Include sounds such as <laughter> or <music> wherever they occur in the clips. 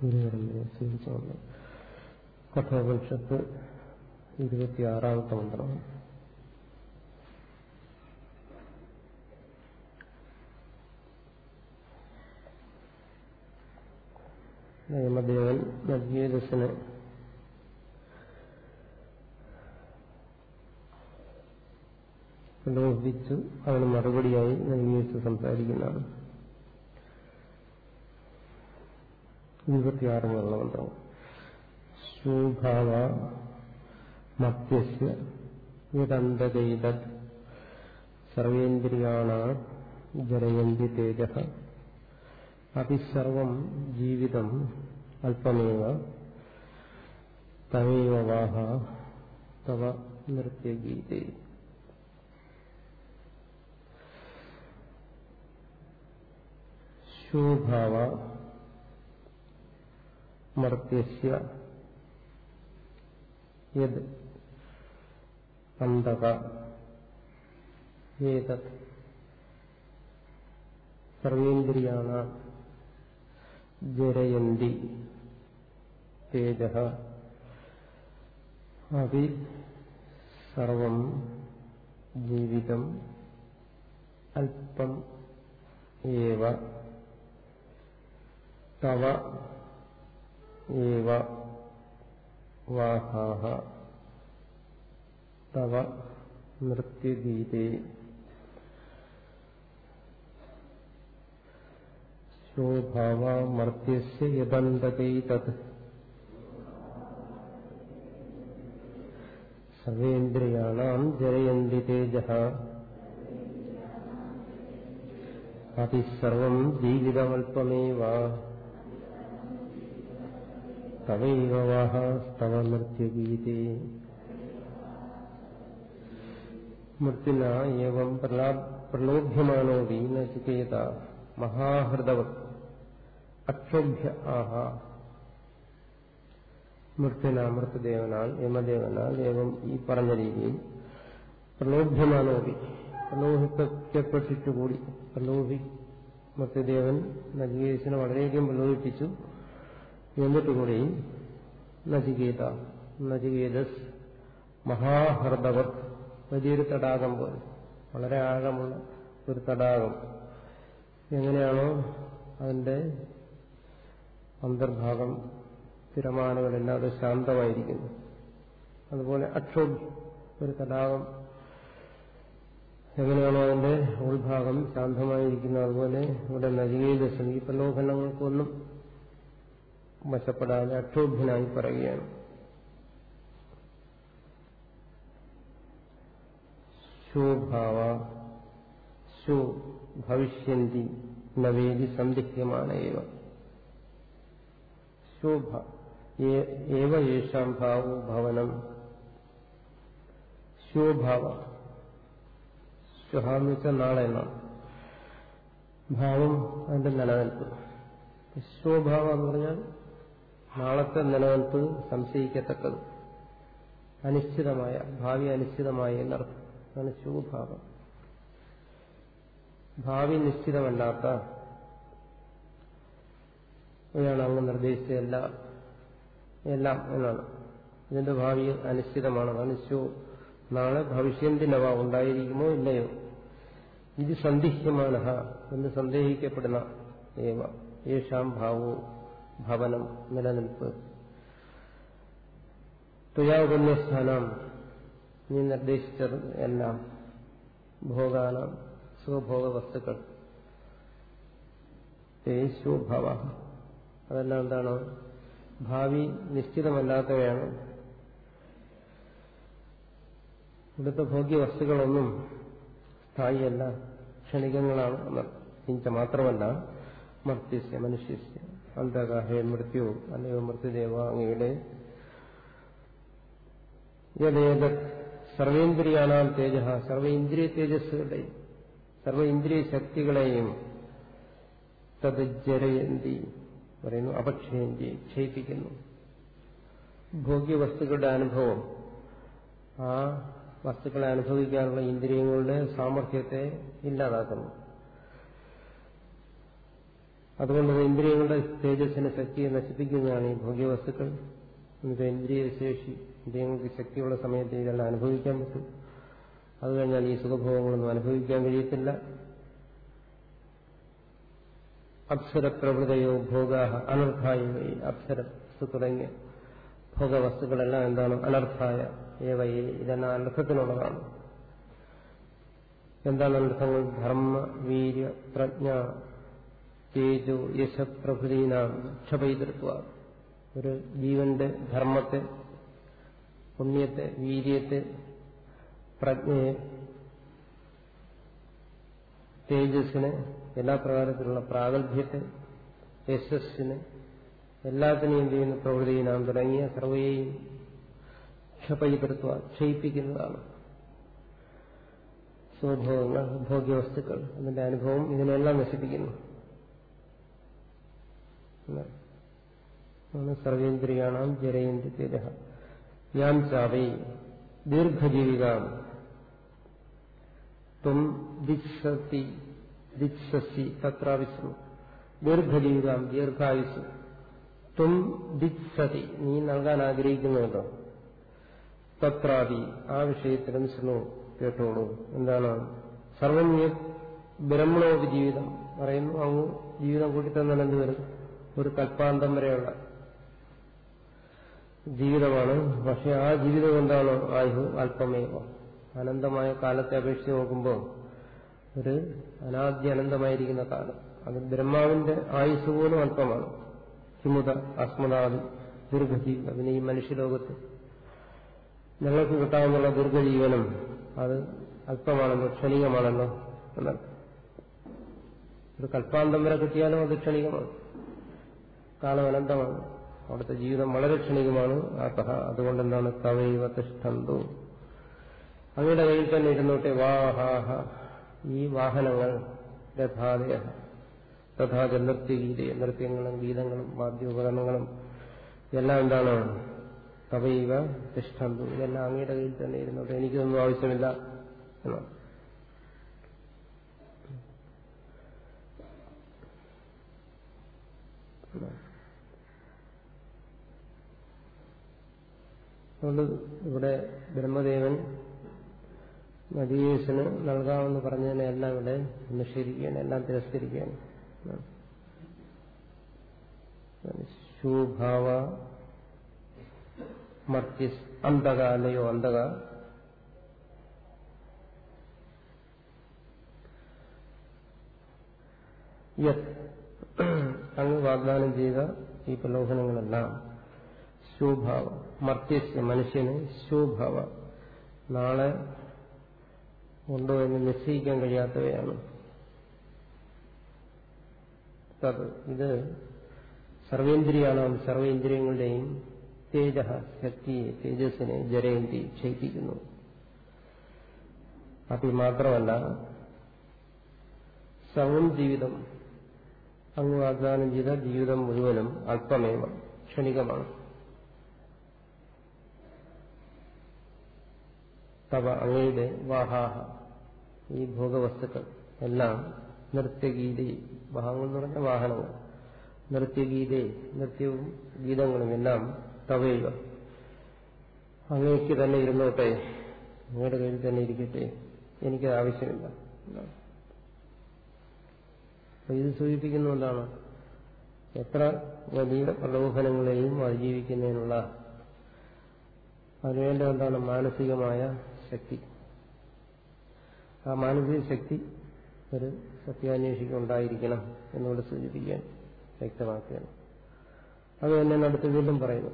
ഗുരുകടനെ സ്വീകരിച്ചുകൊണ്ട് കഠോപനിഷത്ത് ഇരുപത്തിയാറാമത്തെ മന്ത്രം നിയമദേവൻ നവ്യേദസിന് പ്രലോഭിച്ചു അവന് മറുപടിയായി നവ്യേദസ് സംസാരിക്കുന്നതാണ്. ഇരുപത്തിയാറ് മന്ത്രം ശൂഭാവ യദന്തകൈതത് സർവേന്ദ്രിയാണ ജരയന്തി തേജ. അതിസർവം ജീവിതം അല്പമേവ തമേവ വാഹ തവ നൃത്യഗീതേ ശോഭാവ മർത്യസ്യ യത് അന്തക ഏതത്? സർവേന്ദ്രിയാണ ജരയന്തി തേജ അതി സർവം ജീവിതം അല്പം ഏവ തവ ഏവ വാഹാഹ തവ നൃത്യഗീതേ ശോഭാവമർത്യസ്യ യദന്തകൈ തത്. സർവേന്ദ്രിയാണാം ജരയന്തി തേജ. അതിസർവം ജീവിതമൽപമേവ. വാഹ സ്തവ നൃത്യഗീതേ മൃത്യുന ഏവം പ്രലോഭ്യമാനോ വി നചികേത മഹാഹൃദവത് അക്ഷോഭ്യ ആഹ മൃത്യുന മൃതദേവനാൽ യമദേവനാൽ ഏവം ഈ പറഞ്ഞ രീതിയിൽ പ്രലോഭ്യമാനോവി പ്രലോഭിക്കപ്പെട്ടിട്ടുകൂടി പ്രലോഭി മൃതദേവൻ നചികേതസിനെ വളരെയധികം പ്രലോഭിപ്പിച്ചു. എന്നിട്ടുകൂടി നചികേത നചികേതസ് മഹാഹൃദവത് വലിയൊരു തടാകം പോലെ. വളരെ ആഴമുള്ള ഒരു തടാകം. എങ്ങനെയാണോ അതിന്റെ അന്തർഭാഗം തിരമാനകളില്ലാതെ ശാന്തമായിരിക്കുന്നു. അതുപോലെ അക്ഷോഭ് ഒരു തടാകം. എങ്ങനെയാണോ അതിന്റെ ഉൾഭാഗം ശാന്തമായിരിക്കുന്നത് അതുപോലെ ഇവിടെ നജികേതസ് ഈ പ്രലോഭനങ്ങൾക്കൊന്നും വശപ്പെടാതെ അക്ഷോഭ്യനായി പറയുകയാണ്. ശോഭാവ ശോ ഭവിഷ്യന്തി നവേദി സന്ദിഹ്യമാണേവ ശോഭ ഏവ യേഷാം ഭാവോ ഭവനം. ശോഭാവ സ്വഹാന്ന് വെച്ചാൽ നാളെ എന്നാണ്. ഭാവം അതിന്റെ നിലനിൽപ്പ്. ശോഭാവം എന്ന് പറഞ്ഞാൽ നാളത്തെ നിലനിൽപ്പ് സംശയിക്കത്തക്കത് അനിശ്ചിതമായ ഭാവി അനിശ്ചിതമായ എന്നർത്ഥം. അതാണ് ശുഭാവം ഭാവി നിശ്ചിതമല്ലാത്ത ഇതാണ് അങ്ങ് നിർദ്ദേശിച്ച എല്ലാ എല്ലാം എന്നാണ്. ഇതിന്റെ ഭാവി അനിശ്ചിതമാണ്. മനുഷ്യോ നാളെ ഭവിഷ്യന്തിനവ ഉണ്ടായിരിക്കുമോ ഇല്ലയോ? ഇത് സന്ദിഹ്യമാന എന്ന് സന്ദേഹിക്കപ്പെടുന്ന ഏവ. യേശാം ഭാവോ ഭവനം നിലനിൽപ്പ്. തുയാപുണ്യസ്ഥാനം നീ നിർദ്ദേശിച്ചത് എല്ലാം ഭോഗാനം സ്വഭോഗ വസ്തുക്കൾ തേശുഭവ അതെല്ലാം എന്താണ്? ഭാവി നിശ്ചിതമല്ലാത്തവയാണ്. ഇവിടുത്തെ ഭോഗ്യവസ്തുക്കളൊന്നും സ്ഥായിയല്ല ക്ഷണികങ്ങളാണ്. മാത്രമല്ല മർത്യസ്യ മനുഷ്യസ്യ. അന്തകാഹേ മൃത്യു അല്ലയോ മൃത്യുദേവ അങ്ങയുടെ. യഥേത സർവേന്ദ്രിയാണാം തേജ. സർവേന്ദ്രിയ തേജസ്സുകളുടെയും സർവ ഇന്ദ്രിയ ശക്തികളെയും തത് ജരയന്തി പറയുന്നു അപക്ഷയന്തി ക്ഷയിപ്പിക്കുന്നു. ഭോഗ്യവസ്തുക്കളുടെ അനുഭവം. ആ വസ്തുക്കളെ അനുഭവിക്കാനുള്ള ഇന്ദ്രിയങ്ങളുടെ സാമർഥ്യത്തെ ഇല്ലാതാക്കുന്നു. അതുകൊണ്ട് ഇന്ദ്രിയങ്ങളുടെ തേജസ്സിനെ ശക്തിയെ നശിപ്പിക്കുന്നതാണ് ഈ ഭോഗ്യവസ്തുക്കൾ. എന്നിട്ട് ഇന്ദ്രിയ ശേഷി ഇന്ദ്രിയങ്ങൾക്ക് ശക്തിയുള്ള സമയത്ത് ഇതെല്ലാം അനുഭവിക്കാൻ പറ്റും. അത് കഴിഞ്ഞാൽ ഈ സുഖഭോഗങ്ങളൊന്നും അനുഭവിക്കാൻ കഴിയത്തില്ല. അപ്സരപ്രവൃതയോ ഭോഗാഹ അനർത്ഥായ അപ്സരസ് തുടങ്ങിയ ഭോഗവസ്തുക്കളെല്ലാം എന്താണ്? അനർത്ഥായ. ഏവയെ ഇതെല്ലാം അനർത്ഥത്തിനുള്ളതാണ് എന്താണ് അനർത്ഥങ്ങൾ? ധർമ്മ വീര്യ പ്രജ്ഞ തേജോ യശപ്രഭൃതീനാം ക്ഷപൈതൃത്വ ഒരു ജീവന്റെ ധർമ്മത്തെ പുണ്യത്തെ വീര്യത്തെ പ്രജ്ഞയെ തേജസ്സിനെ എല്ലാ പ്രകാരത്തിലുള്ള പ്രാഗൽഭ്യത്തെ യശസ്സിനെ എല്ലാത്തിനെയും ചെയ്യുന്ന പ്രവൃത്തിയിനാം തുടങ്ങിയ സർവയെയും ക്ഷപൈതൃത്വ ക്ഷയിപ്പിക്കുന്നതാണ്. സ്വഭോഗങ്ങൾ ഭോഗ്യവസ്തുക്കൾ അതിന്റെ അനുഭവം ഇതിനെല്ലാം നശിപ്പിക്കുന്നു. സർവേന്ദ്രിയാണാം ജരേന്ദ്ര തേജ. ഞാൻ ചാവൈ ദീർഘജീവികാം. ത്വം ദിക്ഷത്തി ദിക്ഷസി തത്രാവിശ്വം ദീർഘായുസ് ത്വം ദിക്ഷതി നീ നൽകാൻ ആഗ്രഹിക്കുന്നുണ്ടോ? തത്രാദി ആ വിഷയത്തിലും ശ്രമോ കേട്ടോളൂ. എന്താണ്? സർവം ബ്രഹ്മണോ പറയുന്നു അങ്ങ് ജീവിതം കൂട്ടിത്തന്നാൽ എന്ത് വരും? ഒരു കൽപ്പാന്തം വരെയുള്ള ജീവിതമാണ്. പക്ഷെ ആ ജീവിതം എന്താണോ? ആയു അല്പമേവ. അനന്തമായ കാലത്തെ അപേക്ഷിച്ച് നോക്കുമ്പോൾ ഒരു അനാദ്യ അനന്തമായിരിക്കുന്ന കാലം. അത് ബ്രഹ്മാവിന്റെ ആയുസ് പോലും അല്പമാണ്. ഹിമുത അസ്മതാദി ദീർഘജീവിതം പിന്നെ ഈ മനുഷ്യലോകത്ത് ഞങ്ങൾക്ക് കിട്ടാവുന്ന ദീർഘജീവനം അത് അല്പമാണല്ലോ ക്ഷണികമാണല്ലോ എന്നാൽ ഒരു കൽപ്പാന്തം വരെ കിട്ടിയാലും അത് ക്ഷണികമാണ്. കാലം അനന്തമാണ് അവിടുത്തെ ജീവിതം വളരെ ക്ഷണികമാണ്. ആത്തഹ അതുകൊണ്ട് എന്താണ് തവൈവ തിഷ്ഠന്തു. അങ്ങയുടെ കയ്യിൽ തന്നെ ഇരുന്നോട്ടെ. വാഹാഹ ഈ വാഹനങ്ങൾ രഥാദയ തഥാച നൃത്യഗീത നൃത്യങ്ങളും ഗീതങ്ങളും വാദ്യോപകരണങ്ങളും എല്ലാം എന്താണ്? തവൈവ തിഷ്ഠന്തു. ഇതെല്ലാം അങ്ങയുടെ കയ്യിൽ തന്നെ ഇരുന്നോട്ടെ. എനിക്കൊന്നും ആവശ്യമില്ല എന്നാണ് അതുകൊണ്ട് ഇവിടെ ബ്രഹ്മദേവൻ നദീയേശന് നൽകാമെന്ന് പറഞ്ഞതിനെ എല്ലാം ഇവിടെ നിഷേധിക്കുകയാണ് എല്ലാം തിരസ്കരിക്കുകയാണ്. ശൂഭാവ മർത്യസ് അന്തക അല്ലയോ അന്തക അങ്ങ് വാഗ്ദാനം ചെയ്ത ഈ പ്രലോഭനങ്ങളെല്ലാം ശോഭാവ. മർത്യസ്യ മനുഷ്യന് ശുഭാവ. നാളെ ഉണ്ടോ എന്ന് നിശ്ചയിക്കാൻ കഴിയാത്തവയാണ്. ഇത് സർവേന്ദ്രിയാണ് സർവേന്ദ്രിയങ്ങളുടെയും തേജ ശക്തിയെ തേജസ്സിനെ ജരയന്തി ക്ഷയിപ്പിക്കുന്നു. അത് മാത്രമല്ല സവും ജീവിതം അങ്ങ് വാഗ്ദാനം ചെയ്ത ജീവിതം മുഴുവനും അല്പമേവ ക്ഷണികമാണ്. തവ അങ്ങയുടെ വാഹാഹ. ഈ ഭോഗവസ്തുക്കൾ എല്ലാം നൃത്യഗീതി വാഹങ്ങൾ എന്ന് പറഞ്ഞ വാഹനങ്ങൾ. നൃത്യഗീതേ നൃത്യവും ഗീതങ്ങളും എല്ലാം തവയുക. അങ്ങേക്ക് തന്നെ ഇരുന്നോട്ടെ. അങ്ങയുടെ കയ്യിൽ തന്നെ ഇരിക്കട്ടെ. എനിക്കത് ആവശ്യമില്ല. ഇത് സൂചിപ്പിക്കുന്ന എന്താണ് എത്ര വലിയ പ്രലോഭനങ്ങളെയും അതിജീവിക്കുന്നതിനുള്ള അതിനുവേണ്ട എന്താണ് മാനസികമായ ശക്തി. ആ മാനസിക ശക്തി ഒരു സത്യാന്വേഷിക്ക് ഉണ്ടായിരിക്കണം എന്നുകൊണ്ട് സൂചിപ്പിക്കാൻ വ്യക്തമാക്കുകയാണ്. അത് തന്നെ അടുത്ത് വീണ്ടും പറയുന്നു.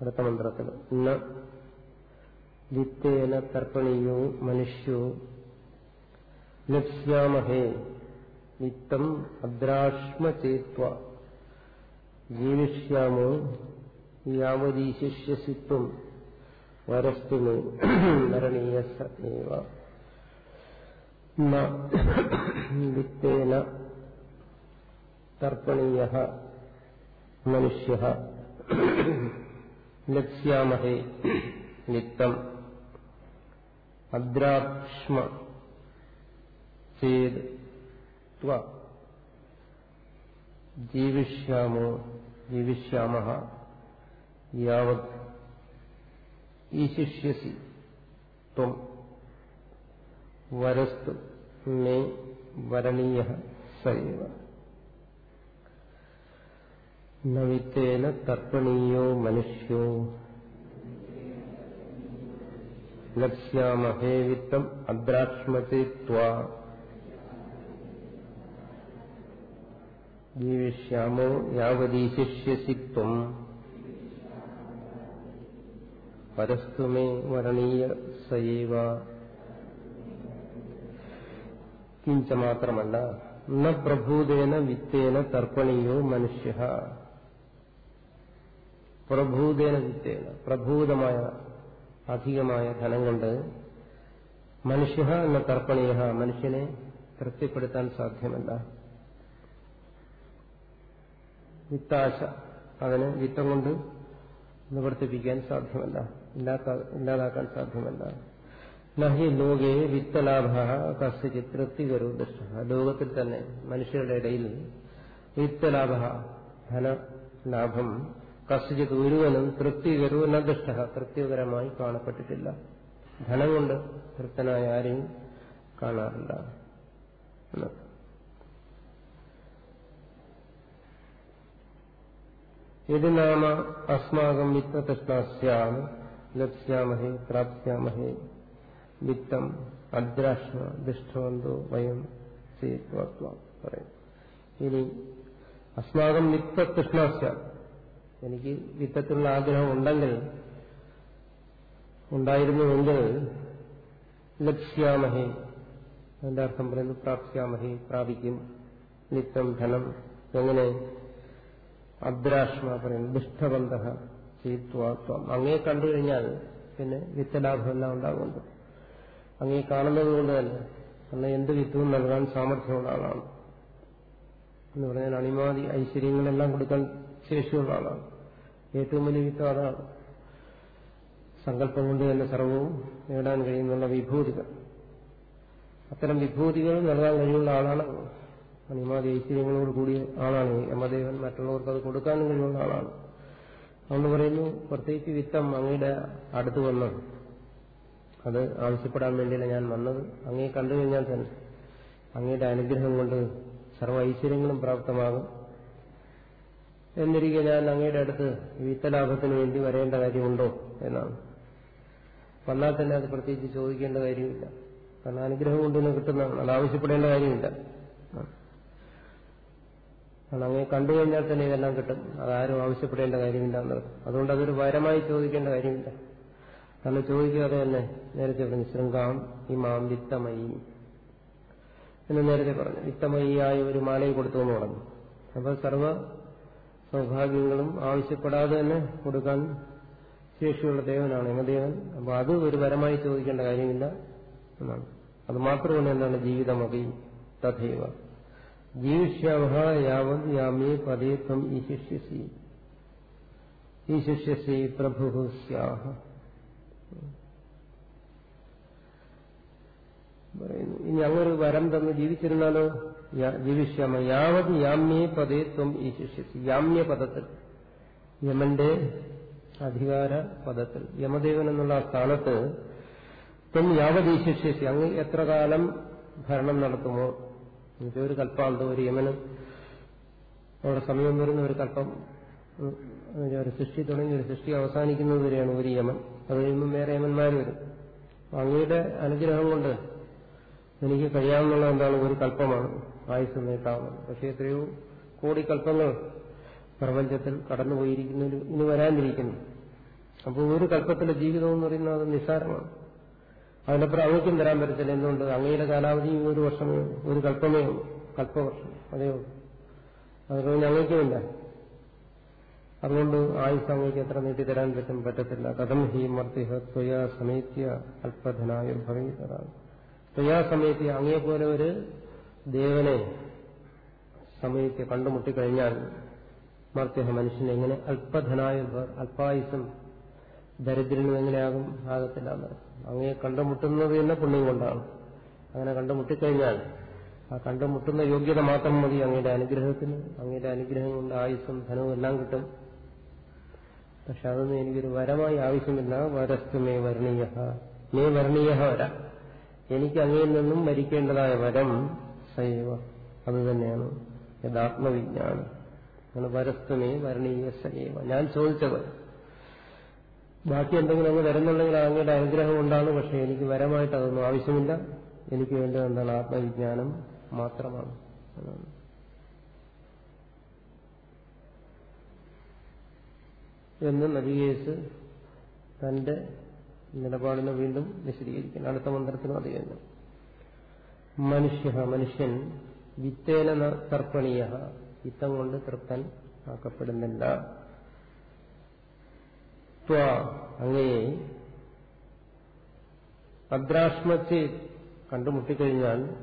അടുത്ത മന്ത്രത്തിൽ വിത്തേന തർപ്പണീയോ മനുഷ്യോ ലക്ഷ്യാമഹേ വിത്തം അദ്രാഷ്മചേത്വ ജീവിഷ്യാമോ? യാവതീശിഷ്യസിത്വം വരസ്തു <clears throat> മരണീയ സേവ വിത്തേന. തർപ്പണീയ. മനുഷ്യ. <clears throat> ലക്ഷ്യാമഹേ. നിത്തം അദ്രാക്ഷ്മ. ചേത്. ജീവിഷ്യാമോ ജീവിഷ്യാമ യാവത് ഈശിഷ്യസി ത്വം വരസ്തു മേ വരണീയ സൈവ. നവിത്തേന തർപ്പണീയോ മനുഷ്യോ ലക്ഷ്യാമഹേ വിത്തം അദ്രാക്ഷ്മത്തെ ത്വാ. ജീവിഷ്യാമോ യാവതീശിഷ്യസി ത്വം. പരസ്തുമേ വരണീയ സൈവ കിഞ്ച മാത്രമല്ല ന പ്രഭൂതേന വിത്തേന തർപ്പണീയോ മനുഷ്യ. പ്രഭൂതേന വിത്തേന പ്രഭൂതമായ അധികമായ ധനം കൊണ്ട് മനുഷ്യ എന്ന തർപ്പണീയ മനുഷ്യനെ തൃപ്തിപ്പെടുത്താൻ സാധ്യമല്ല. വിത്താശ അതിനെ വിത്തം കൊണ്ട് നിവർത്തിപ്പിക്കാൻ സാധ്യമല്ല. ഇല്ലാതാക്കാൻ സാധ്യമല്ല. നഹി ലോകെ വിത്തലാഭ കസ്യചിത് തൃപ്തികരോ ദൃഷ്ട. ലോകത്തിൽ തന്നെ മനുഷ്യരുടെ ഇടയിൽ വിത്തലാഭ ധനലാഭം കസ്യചിത് ഒരുവനും തൃപ്തികരോ എന്ന ദൃഷ്ട. തൃപ്തികരമായി കാണപ്പെട്ടിട്ടില്ല. ധനം കൊണ്ട് തൃപ്തനായ ആരെയും കാണാറില്ല. ഇത് നാമ അസ്മാകം വിത്തതൃഷ്ണാസ്യാം ലക്ഷ്യാമഹേ പ്രാപ്സ്യാമഹേ വിത്തം അദ്രാഷ്ണ ദുഷ്ടവന്തോ വയം പറയും ഇനി അസ്മാകം വിത്തതൃഷ്ണാസ്യ എനിക്ക് വിത്തത്തിലുള്ള ആഗ്രഹം ഉണ്ടെങ്കിൽ ഉണ്ടായിരുന്നുവെങ്കിൽ ലക്ഷ്യാമഹേ അതിന്റെ അർത്ഥം പറയുന്നു പ്രാപ്സ്യാമഹേ പ്രാപിക്കും നിത്യം ധനം എങ്ങനെ അദ്രാഷ്മ പറയുന്നു ദുഷ്ടബന്ധ ചെയ്ത്വാത്വം അങ്ങേ കണ്ടു കഴിഞ്ഞാൽ പിന്നെ വിത്തലാഭമെല്ലാം ഉണ്ടാകുന്നുണ്ട്. അങ്ങേ കാണുന്നത് കൊണ്ട് തന്നെ അന്ന് എന്ത് വിത്തവും നൽകാൻ സാമർഥ്യമുള്ള ആളാണ്. എന്ന് പറഞ്ഞാൽ അണിമാതി ഐശ്വര്യങ്ങളെല്ലാം കൊടുക്കാൻ ശേഷിയുള്ള ആളാണ്. ഏറ്റവും വലിയ വിത്ത് അതാണ്. സങ്കല്പം കൊണ്ട് തന്നെ സർവവും നേടാൻ കഴിയുന്നുള്ള വിഭൂതികൾ. അത്തരം വിഭൂതികൾ നൽകാൻ കഴിയുന്ന ആളാണ് അണിമാതി ഐശ്വര്യങ്ങളോട് കൂടിയ ആളാണ് യമദേവൻ മറ്റുള്ളവർക്ക് അത് കൊടുക്കാനും കഴിയുന്ന ആളാണ്. അതുകൊണ്ട് പറയുന്നു പ്രത്യേകിച്ച് വിത്തം അങ്ങയുടെ അടുത്ത് വന്നത് അത് ആവശ്യപ്പെടാൻ വേണ്ടിയല്ല ഞാൻ വന്നത്. അങ്ങയെ കണ്ടു കഴിഞ്ഞാൽ തന്നെ അങ്ങയുടെ അനുഗ്രഹം കൊണ്ട് സർവ ഐശ്വര്യങ്ങളും പ്രാപ്തമാകും. എന്നിരിക്കെ ഞാൻ അങ്ങയുടെ അടുത്ത് വിത്തലാഭത്തിന് വേണ്ടി വരേണ്ട കാര്യമുണ്ടോ എന്നാണ്. വന്നാൽ തന്നെ അത് പ്രത്യേകിച്ച് ചോദിക്കേണ്ട കാര്യമില്ല. കാരണം അനുഗ്രഹം കൊണ്ട് തന്നെ കിട്ടുന്നതാണ്. അത് ആവശ്യപ്പെടേണ്ട കാര്യമില്ല. കാരണം അങ്ങനെ കണ്ടു കഴിഞ്ഞാൽ തന്നെ ഇതെല്ലാം കിട്ടും. അതാരും ആവശ്യപ്പെടേണ്ട കാര്യമില്ല എന്നുള്ളത് അതുകൊണ്ട് അതൊരു വരമായി ചോദിക്കേണ്ട കാര്യമില്ല. കാരണം ചോദിക്കാതെ തന്നെ. നേരത്തെ പറഞ്ഞു ശൃംഗാം ഇമാം വിത്തമയി. എന്ന് നേരത്തെ പറഞ്ഞു. വിത്തമയിയായ ഒരു മാലയും കൊടുത്തു എന്ന് പറഞ്ഞു. അപ്പോൾ സർവ സൗഭാഗ്യങ്ങളും ആവശ്യപ്പെടാതെ തന്നെ കൊടുക്കാൻ ശേഷിയുള്ള ദേവനാണ് യമദേവൻ. അപ്പൊ അത് ഒരു വരമായി ചോദിക്കേണ്ട കാര്യമില്ല എന്നാണ്. അത് മാത്രമല്ല എന്താണ്? ജീവിതമതി തഥൈവ. യാവത് യാമേ പദേ ശിഷ്യസി. ഈ ശിഷ്യസി പ്രഭു സ്യാഹ. പറയുന്നു. ഇനി അങ്ങൊരു വരം തന്ന് ജീവിച്ചിരുന്നാലോ? ജീവിഷ്യാമ. യാവത് യാമ്യേ പദേ ത്വം ശിഷ്യസി. യാമ്യ പദത്തിൽ. യമന്റെ അധികാര പദത്തിൽ. യമദേവൻ എന്നുള്ള സ്ഥാനത്ത് ത്വം യാവത് ഈ ശിഷ്യസി. അങ്ങ് എത്ര കാലം ഭരണം നടത്തുമോ? എന്നുവെച്ചാൽ ഒരു കൽപ്പാന്തം ഒരു യമന്. അവിടെ സമയം വരുന്ന ഒരു കൽപ്പം ഒരു സൃഷ്ടി തുടങ്ങി ഒരു സൃഷ്ടി അവസാനിക്കുന്നത് വരെയാണ് ഒരു യമൻ. അത് കഴിയുമ്പോൾ വേറെ യമന്മാർ വരും. അങ്ങയുടെ അനുഗ്രഹം കൊണ്ട് എനിക്ക് കഴിയാമെന്നുള്ള എന്താണ്? ഒരു കൽപ്പമാണ്. ആയുസ് നീട്ടാവുന്നത്. പക്ഷേ എത്രയോ കോടി കൽപ്പങ്ങൾ പ്രപഞ്ചത്തിൽ കടന്നുപോയിരിക്കുന്നു ഇനി വരാനിരിക്കുന്നു. അപ്പോൾ ഒരു കൽപ്പത്തിലെ ജീവിതം എന്ന് പറയുന്നത് അത് നിസ്സാരമാണ്. അതിനപ്പുറം പ്രാമുഖ്യം തരാൻ പറ്റത്തില്ല. എന്തുകൊണ്ട്? അങ്ങയുടെ കാലാവധി ഒരു വർഷമേ ഒരു കൽപ്പമേ ഉള്ളൂ. കൽപ്പവർഷം. അതേ ഉള്ളൂ. അത് ഞങ്ങൾക്കുമില്ല അതുകൊണ്ട് ആയുസ് അങ്ങേക്ക് എത്ര നീട്ടി തരാൻ പറ്റും പറ്റത്തില്ല. കഥം ഹി മർത്തിഹ ത്വയാ സമേത്യ അല്പധനായ ഭവീതരാണ് ത്വയാ സമേത്യ അങ്ങയെപ്പോലെ ഒരു ദേവനെ സമയത്ത് കണ്ടുമുട്ടിക്കഴിഞ്ഞാൽ മർത്തിഹ മനുഷ്യൻ എങ്ങനെ അല്പധനായ അല്പായുസം ദരിദ്രനും എങ്ങനെയാകും? ആകത്തില്ല എന്നർത്ഥം. അങ്ങയെ കണ്ടുമുട്ടുന്നത് തന്നെ പുണ്യം കൊണ്ടാണ്. അങ്ങനെ കണ്ടുമുട്ടിക്കഴിഞ്ഞാൽ ആ കണ്ടുമുട്ടുന്ന യോഗ്യത മാത്രം മതി അങ്ങയുടെ അനുഗ്രഹത്തിന്. അങ്ങയുടെ അനുഗ്രഹം കൊണ്ട് ആയുസ്സും ധനവും എല്ലാം കിട്ടും. പക്ഷെ അതൊന്നും എനിക്കൊരു വരമായി ആവശ്യമില്ല. വരസ്തുമേ വരണീയ മേ വരണീയ വര. എനിക്ക് അങ്ങയിൽ നിന്നും മരിക്കേണ്ടതായ വരം സൈവ. അത് തന്നെയാണ് യഥാത്മവിജ്ഞാനം. വരസ്തുമേ വരണീയ സൈവ. ഞാൻ ചോദിച്ചത് ബാക്കി എന്തെങ്കിലും അങ്ങ് വരുന്നുണ്ടെങ്കിൽ അങ്ങയുടെ അനുഗ്രഹം ഉണ്ടാണ് പക്ഷെ എനിക്ക് വരമായിട്ട് അതൊന്നും ആവശ്യമില്ല. എനിക്ക് വേണ്ടത് എന്താണ്? ആത്മവിജ്ഞാനം മാത്രമാണ്. എന്ന് നബികേസ് തന്റെ നിലപാടിനെ വീണ്ടും വിശദീകരിക്കുന്നു. അടുത്ത മന്ത്രത്തിനും അത് കഴിഞ്ഞു മനുഷ്യ മനുഷ്യൻ വിത്തേന തർപ്പണീയ വിത്തം കൊണ്ട് തൃപ്തൻ ആക്കപ്പെടുന്നില്ല. അങ്ങയെ അദ്രാഷ്മത്തെ കണ്ടുമുട്ടിക്കഴിഞ്ഞാൽ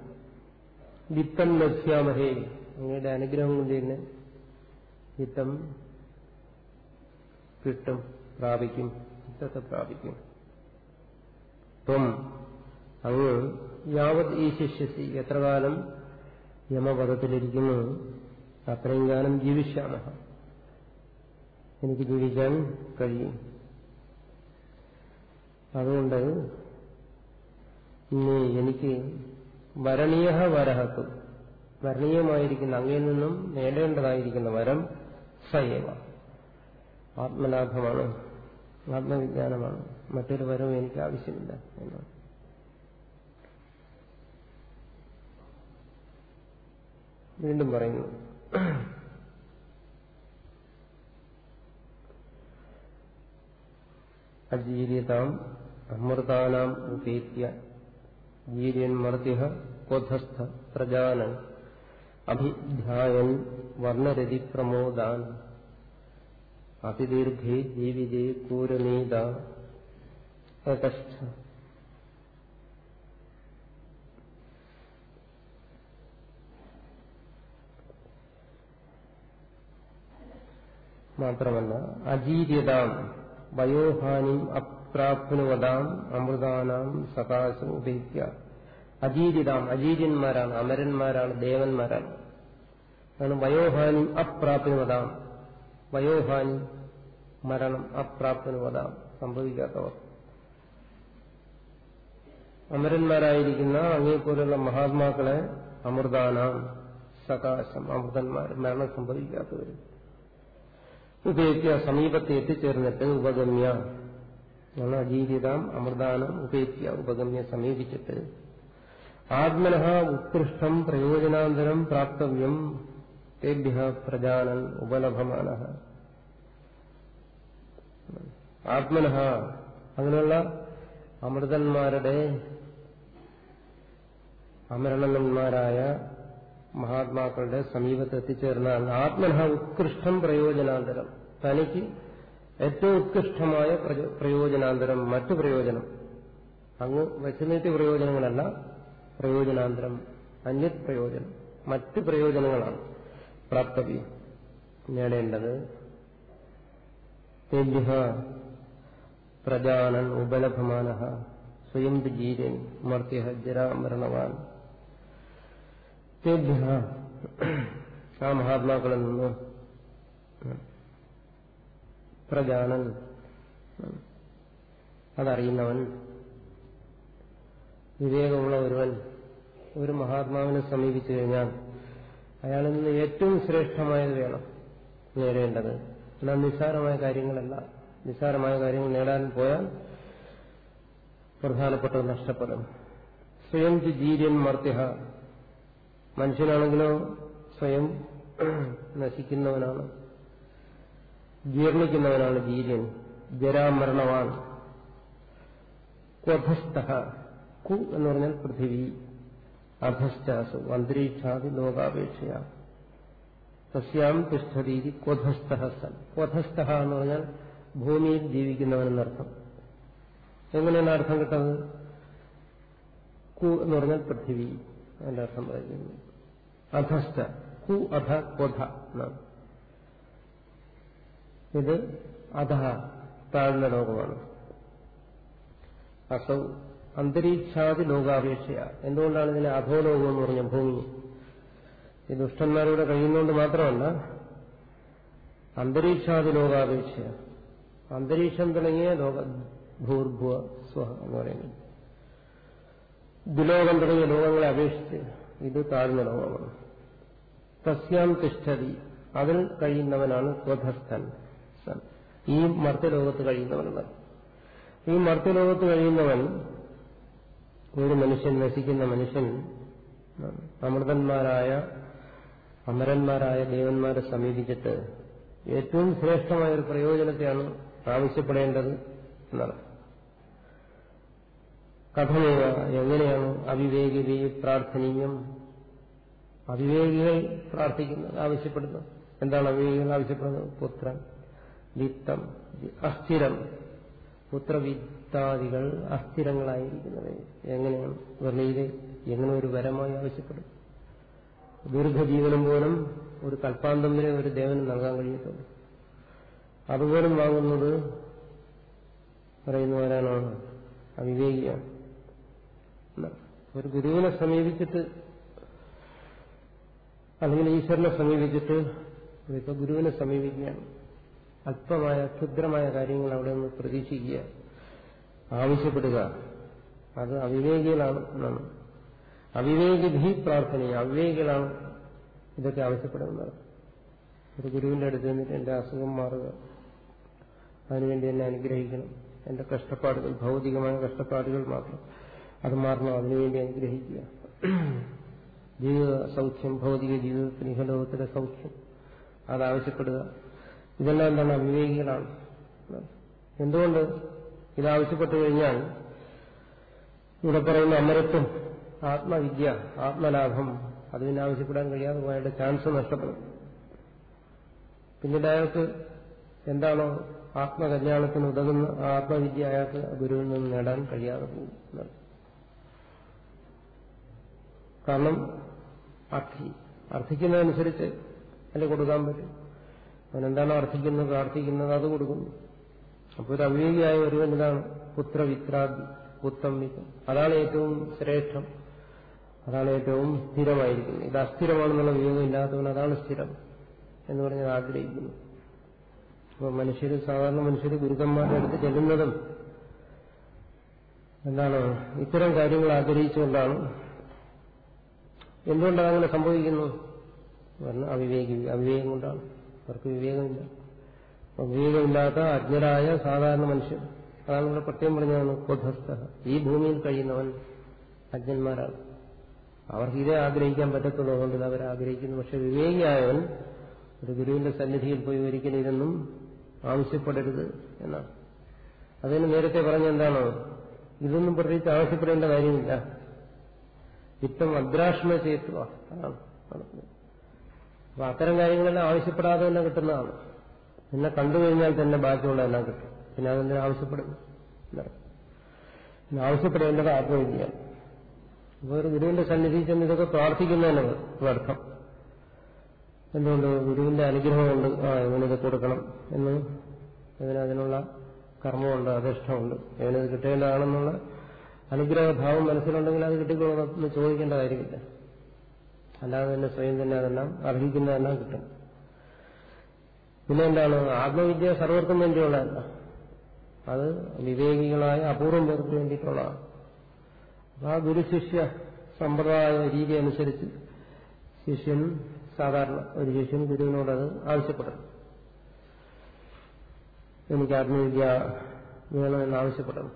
വിത്തം ലഭ്യാമഹേ. അങ്ങയുടെ അനുഗ്രഹം കൊണ്ട് തന്നെ വിത്തം കിട്ടും പ്രാപിക്കും വിത്തത്തെ പ്രാപിക്കും. ത്വം. അങ്ങ് യാവത് ഈ ശിഷ്യസി എത്ര കാലം യമപദത്തിലിരിക്കുന്നു? അത്രയും കാലം ജീവിച്ചാണ് എനിക്ക് ജീവിക്കാൻ കഴിയും. അതുകൊണ്ട് ഇനി എനിക്ക് വരണീയ വരഹത്വം. വരണീയമായിരിക്കുന്ന അങ്ങയിൽ നിന്നും നേടേണ്ടതായിരിക്കുന്ന വരം സയവ. ആത്മലാഭമാണ് ആത്മവിജ്ഞാനമാണ്. മറ്റൊരു വരവും എനിക്ക് ആവശ്യമില്ല എന്നാണ്. വീണ്ടും പറയുന്നു. അജീര്യതാം അമൃതാനാം ഉപേത്യ ജീര്യന്മർദ്യ ക്വധസ്ഥ പ്രജാനൻ അഭിധ്യായൻ വർണരതി പ്രമോദാൻ അതിദീർഘേ ജീവിതേ പൂരനീത തഷ്ട മാത്രമല്ല അജീര്യതാം വയോഹാനിം അപ്രാപ്നുവതാം അമൃതാനാം സകാശം ഉപയോഗിക്കുക അജീരിതാം അജീര്യന്മാരാണ് അമരന്മാരാണ് ദേവന്മാരാണ്. അതാണ് വയോഹാനി അപ്രാപ്നുവതാം. വയോഹാനി മരണം അപ്രാപ്നുവതാം. സംഭവിക്കാത്തവർ. അമരന്മാരായിരിക്കുന്ന അങ്ങേപ്പോലുള്ള മഹാത്മാക്കളെ അമൃതാനാം സകാശം അമൃതന്മാർ മരണം സംഭവിക്കാത്തവരും ഉപയോഗിക്കുക സമീപത്ത് എത്തിച്ചേർന്നിട്ട് ഉപഗമ്യ ഞങ്ങൾ അജീവിതാം അമൃതാനം ഉപേക്ഷിക്കുക ഉപഗമ്യ സമീപിച്ചിട്ട് ആത്മനഹ ഉത്കൃഷ്ടം പ്രയോജനാന്തരം പ്രാപ്തവ്യം തേഭ്യ പ്രജാനൻ ഉപലഭമാന ആത്മനഹ അങ്ങനെയുള്ള അമൃതന്മാരുടെ അമരണന്മാരായ മഹാത്മാക്കളുടെ സമീപത്ത് എത്തിച്ചേർന്നാൽ ആത്മനഃ ഉത്കൃഷ്ടം പ്രയോജനാന്തരം. തനിക്ക് ഏറ്റവും ഉത്കൃഷ്ടമായ പ്രയോജനാന്തരം മറ്റു പ്രയോജനം. അങ്ങ് വെച്ചുനീട്ടിയ പ്രയോജനങ്ങളല്ല പ്രയോജനാന്തരം അന്യ പ്രയോജനം. മറ്റ് പ്രയോജനങ്ങളാണ് പ്രാപ്തവി നേടേണ്ടത് തേഭ്യ പ്രജാനൻ ഉപലഭമാന സ്വയം ജീരൻ മർത്യ ജരാമരണവാൻ തേഭ്യ ആ മഹാത്മാക്കളിൽ നിന്ന് പ്രജാനൻ. അതറിയുന്നവൻ. വിവേകമുള്ള ഒരുവൻ. ഒരു മഹാത്മാവിനെ സമീപിച്ചു കഴിഞ്ഞാൽ അയാളിൽ നിന്ന് ഏറ്റവും ശ്രേഷ്ഠമായത് വേണം നേടേണ്ടത്. എന്നാൽ നിസ്സാരമായ കാര്യങ്ങളല്ല. നിസ്സാരമായ കാര്യങ്ങൾ നേടാൻ പോയാൽ പ്രധാനപ്പെട്ടത് നഷ്ടപ്പെടും. സ്വയം ജീര്യൻ മർത്യഹ. മനുഷ്യനാണെങ്കിലോ സ്വയം നശിക്കുന്നവനാണ്. ജീർണിക്കുന്നവനാണ് വീര്യൻ ജരാമരണവാണ് ക്വധസ്ഥ കു എന്ന് പറഞ്ഞാൽ പൃഥിവി അധശ്ചാസു അന്തരീക്ഷാദി ലോകാപേക്ഷയ. തസ്യാം തിഷ്ഠതീതി ക്വധസ്ഥ സൻ. ക്വധസ്ഥ എന്ന് പറഞ്ഞാൽ ഭൂമിയിൽ ജീവിക്കുന്നവനെന്നർത്ഥം. എങ്ങനെയാണ് അർത്ഥം കിട്ടുന്നത്? കു എന്ന് പറഞ്ഞാൽ പൃഥിവി അതിന്റെ അർത്ഥം പറയുന്നു അധസ്ഥ കു അധ ക്വധ എന്നാണ്. ഇത് അധ താഴ്ന്ന ലോകമാണ്. അസൗ അന്തരീക്ഷാദി ലോകാപേക്ഷയ. എന്തുകൊണ്ടാണ് ഇതിനെ അധോലോകം എന്ന് പറഞ്ഞ ഭൂമി? ഈ ദുഷ്ടന്മാരുടെ കഴിയുന്നതുകൊണ്ട് മാത്രമല്ല അന്തരീക്ഷാദി ലോകാപേക്ഷയ. അന്തരീക്ഷം തുടങ്ങിയ ലോക ഭൂർഭുവ സ്വഹ എന്ന് പറയുന്നത്. ദുലോകം തുടങ്ങിയ ലോകങ്ങളെ അപേക്ഷിച്ച് ഇത് താഴ്ന്ന ലോകമാണ്. തസ്യാം തിഷ്ഠതി. അതിൽ കഴിയുന്നവനാണ് സ്വധസ്ഥൻ. ഈ മർത്യലോകത്ത് കഴിയുന്നവനാണ് ഈ മർത്യലോകത്ത് കഴിയുന്നവൻ ഒരു മനുഷ്യൻ നശിക്കുന്ന മനുഷ്യൻ അമൃതന്മാരായ അമരന്മാരായ ദേവന്മാരെ സമീപിച്ചിട്ട് ഏറ്റവും ശ്രേഷ്ഠമായ ഒരു പ്രയോജനത്തെയാണ് ആവശ്യപ്പെടേണ്ടത് എന്നാണ്. കഥമേവ എങ്ങനെയാണ് അവിവേകിതി പ്രാർത്ഥനീയം? അവിവേകികൾ പ്രാർത്ഥിക്കുന്നത് ആവശ്യപ്പെടുന്നത് എന്താണ് അവിവേകികൾ ആവശ്യപ്പെടുന്നത്? പുത്രൻ. വിത്തം അസ്ഥിരം. പുത്രവിത്താദികൾ അസ്ഥിരങ്ങളായിരിക്കുന്നത് എങ്ങനെയാണ്? വെറുതെ എങ്ങനെ ഒരു വരമായി ആവശ്യപ്പെടും? ദീർഘജീവനം പോലും ഒരു കൽപ്പാന്തം വരെ ഒരു ദേവന് നൽകാൻ കഴിയത്തുള്ളൂ അതുപോലും വാങ്ങുന്നത് പറയുന്നവരാണ് അവിവേകിയാണ്. ഒരു ഗുരുവിനെ സമീപിച്ചിട്ട് അല്ലെങ്കിൽ ഈശ്വരനെ സമീപിച്ചിട്ട് ഇപ്പൊ ഗുരുവിനെ സമീപിക്കുകയാണ്. അല്പമായ ക്ഷുദ്രമായ കാര്യങ്ങൾ അവിടെ നിന്ന് പ്രതീക്ഷിക്കുക ആവശ്യപ്പെടുക. അത് അവിവേകികളാണ് എന്നാണ്. അവിവേകിഭി പ്രാർത്ഥനയും അവിവേകികളാണ് ഇതൊക്കെ ആവശ്യപ്പെടുന്നത്. ഒരു ഗുരുവിന്റെ അടുത്ത് നിന്നിട്ട് എന്റെ അസുഖം മാറുക അതിനുവേണ്ടി എന്നെ അനുഗ്രഹിക്കണം. എന്റെ കഷ്ടപ്പാടുകൾ ഭൗതികമായ കഷ്ടപ്പാടുകൾ മാത്രം അത് മാറണം അതിനുവേണ്ടി അനുഗ്രഹിക്കുക. ജീവിത സൗഖ്യം ഭൗതിക ജീവിതത്തിന് ഇഹലോകത്തിലെ സൗഖ്യം അതാവശ്യപ്പെടുക ഇതെല്ലാം എന്താണ് അവിവേകികളാണ്. എന്തുകൊണ്ട് ഇതാവശ്യപ്പെട്ടു കഴിഞ്ഞാൽ ഇവിടെ പറയുന്ന അമരത്വം ആത്മവിദ്യ ആത്മലാഭം അത് പിന്നെ ആവശ്യപ്പെടാൻ കഴിയാതെ പോയാൽ ചാൻസ് നഷ്ടപ്പെടും. പിന്നീട് അയാൾക്ക് എന്താണോ ആത്മകല്യാണത്തിന് ഉതകുന്ന ആത്മവിദ്യ അയാൾക്ക് ഗുരുവിൽ നിന്ന് നേടാൻ കഴിയാതെ പോകും. കാരണം അർത്ഥി അർത്ഥിക്കുന്നതനുസരിച്ച് അല്ലെ കൊടുക്കാൻ പറ്റും. അവനെന്താണോ അർത്ഥിക്കുന്നത്? പ്രാർത്ഥിക്കുന്നത് അത് കൊടുക്കുന്നു. അപ്പോൾ ഒരു അവിവേകിയായ ഒരുവൻ ഇതാണ് പുത്രവിത്രാദി പുത്തം വിത്രം അതാണ് ഏറ്റവും ശ്രേഷ്ഠം. അതാണ് ഏറ്റവും സ്ഥിരമായിരിക്കുന്നത്. ഇത് അസ്ഥിരമാണെന്നുള്ള വിവേകം ഇല്ലാത്തവൻ അതാണ് സ്ഥിരം എന്ന് പറഞ്ഞത് ആഗ്രഹിക്കുന്നു. അപ്പോൾ മനുഷ്യർ സാധാരണ മനുഷ്യർ ഗുരുക്കന്മാരുടെ അടുത്ത് ചെല്ലുന്നതും എന്താണ്? ഇത്തരം കാര്യങ്ങൾ ആഗ്രഹിച്ചുകൊണ്ടാണ്. എന്തുകൊണ്ടാണ് അങ്ങനെ സംഭവിക്കുന്നു? അവിവേകി അവിവേകം കൊണ്ടാണ്. അവർക്ക് വിവേകമില്ല. വിവേകമില്ലാത്ത അജ്ഞരായ സാധാരണ മനുഷ്യർ അതാണ് ഇവിടെ പ്രത്യേകം പറഞ്ഞതാണ് കൊധസ്ഥ. ഈ ഭൂമിയിൽ കഴിയുന്നവൻ അജ്ഞന്മാരാണ്. അവർക്ക് ഇതേ ആഗ്രഹിക്കാൻ പറ്റത്തുള്ളൂ. അതുകൊണ്ട് അവർ ആഗ്രഹിക്കുന്നു. പക്ഷെ വിവേകിയായവൻ ഒരു ഗുരുവിന്റെ സന്നിധിയിൽ പോയി ഒരിക്കലും ഇതൊന്നും ആവശ്യപ്പെടരുത് എന്നാണ്. അതിന് നേരത്തെ പറഞ്ഞ എന്താണോ? ഇതൊന്നും പ്രത്യേകിച്ച് ആവശ്യപ്പെടേണ്ട കാര്യമില്ല. ചിത്തം അദ്രാഷ്മ അതാണ് അപ്പൊ അത്തരം കാര്യങ്ങളെല്ലാം ആവശ്യപ്പെടാതെ തന്നെ കിട്ടുന്നതാണ്. എന്നെ കണ്ടു കഴിഞ്ഞാൽ തന്നെ ബാക്കിയുള്ള എല്ലാം കിട്ടും. പിന്നെ അതെന്തിനും ആവശ്യപ്പെടും ആവശ്യപ്പെടേണ്ടത് ആത്മവിദ്യയാണ്. അപ്പോൾ ഒരു ഗുരുവിന്റെ സന്നിധി ചെന്ന് ഇതൊക്കെ പ്രാർത്ഥിക്കുന്നതിന് അർത്ഥം. എന്തുകൊണ്ട്? ഗുരുവിന്റെ അനുഗ്രഹമുണ്ട്. ആ ഇവനിത് കൊടുക്കണം എന്ന് ഇവനതിനുള്ള കർമ്മമുണ്ട് അധിഷ്ഠമുണ്ട്. ഇവനത് കിട്ടേണ്ടതാണെന്നുള്ള അനുഗ്രഹഭാവം മനസ്സിലുണ്ടെങ്കിൽ അത് കിട്ടിക്കൊള്ളണം എന്ന് ചോദിക്കേണ്ട കാര്യമില്ല. അല്ലാതെ തന്നെ സ്വയം തന്നെ അതെല്ലാം അർഹിക്കുന്നതെല്ലാം കിട്ടും. പിന്നെ എന്താണ് ആത്മവിദ്യ സർവർക്കും വേണ്ടിയുള്ളതല്ല അത് വിവേകികളായ അപൂർവം പേർക്ക് വേണ്ടിയിട്ടുള്ളതാണ്. അപ്പൊ ആ ഗുരുശിഷ്യ സമ്പ്രദായ രീതി അനുസരിച്ച് ശിഷ്യൻ സാധാരണ ഒരു ശിഷ്യൻ ഗുരുവിനോടത് ആവശ്യപ്പെടും എനിക്ക് ആത്മവിദ്യ വേണമെന്ന് ആവശ്യപ്പെടണം.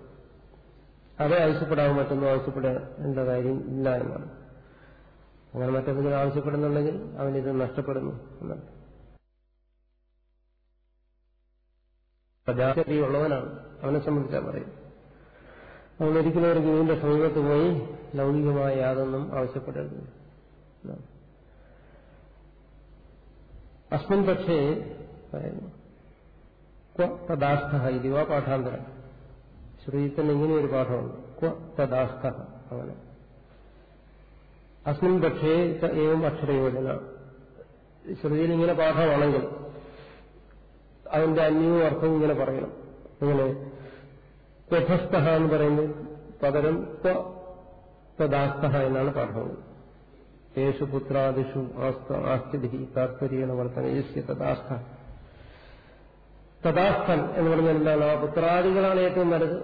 അതേ ആവശ്യപ്പെടാൻ മറ്റൊന്നും ആവശ്യപ്പെടേണ്ട കാര്യം ഇല്ല എന്നാണ്. അങ്ങനെ മറ്റെന്തെങ്കിലും ആവശ്യപ്പെടുന്നുണ്ടെങ്കിൽ അവനിത് നഷ്ടപ്പെടുന്നു എന്നാണ്. ഉള്ളവനാണ്. അവനെ സംബന്ധിച്ചാൽ പറയും അവനൊരിക്കലും ഒരു ഗുരുവിന്റെ സമീപത്ത് പോയി ലൗകികമായ യാതൊന്നും ആവശ്യപ്പെടരുത് അസ്മിൻ പക്ഷേ പറയുന്നു തദാസ്ഥ ഇതിവ പാഠാന്തരം. ശ്രീജിത്തിന് ഇങ്ങനെ ഒരു പാഠമുണ്ട്. ക്വ തദാസ്ഥ അങ്ങനെ. അസ്മിൻ പക്ഷേ ഏവം അക്ഷരയോജന. ശ്രുതിയിൽ ഇങ്ങനെ പാഠമാണെങ്കിൽ അതിന്റെ അന്യവും അർത്ഥവും ഇങ്ങനെ പറയണം. ഇങ്ങനെ ക്വഥസ്ഥ എന്ന് പറയുന്നത് പകരം ത്വദാസ്തഹ എന്നാണ് പാഠം. യേശു പുത്രാദിഷു ആസ്ത ആസ്ഥിതി താത്പര്യേണ യേശു തഥാസ്ഥ തഥാസ്ഥൻ എന്ന് പറഞ്ഞാൽ എന്താണ്? ആ പുത്രാദികളാണ് ഏറ്റവും വലുത്.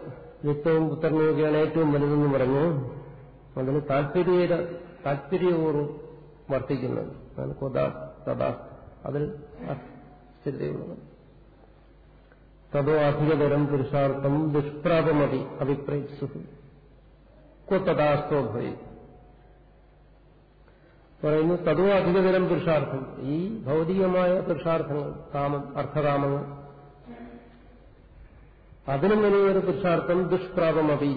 യുക്തവും പുത്രനുമൊക്കെയാണ് ഏറ്റവും വലുതെന്ന് പറഞ്ഞു. അതിന് താല്പര്യ താല്പര്യപൂർവം വർത്തിക്കുന്നത്. കൊതാ തഥാ അതിൽ സ്ഥിരതയുള്ളത് തതോ അധികതരം പുരുഷാർത്ഥം ദുഷ്പ്രാപമതി അഭിപ്രേത്സു കൊത്തഥാസ്ഥോ ഭവി. പറയുന്നു തതോ അധികതരം പുരുഷാർത്ഥം. ഈ ഭൗതികമായ പുരുഷാർത്ഥങ്ങൾ കാമം അർത്ഥകാമങ്ങൾ അതിനും വലിയൊരു പുരുഷാർത്ഥം ദുഷ്പ്രാപമതി.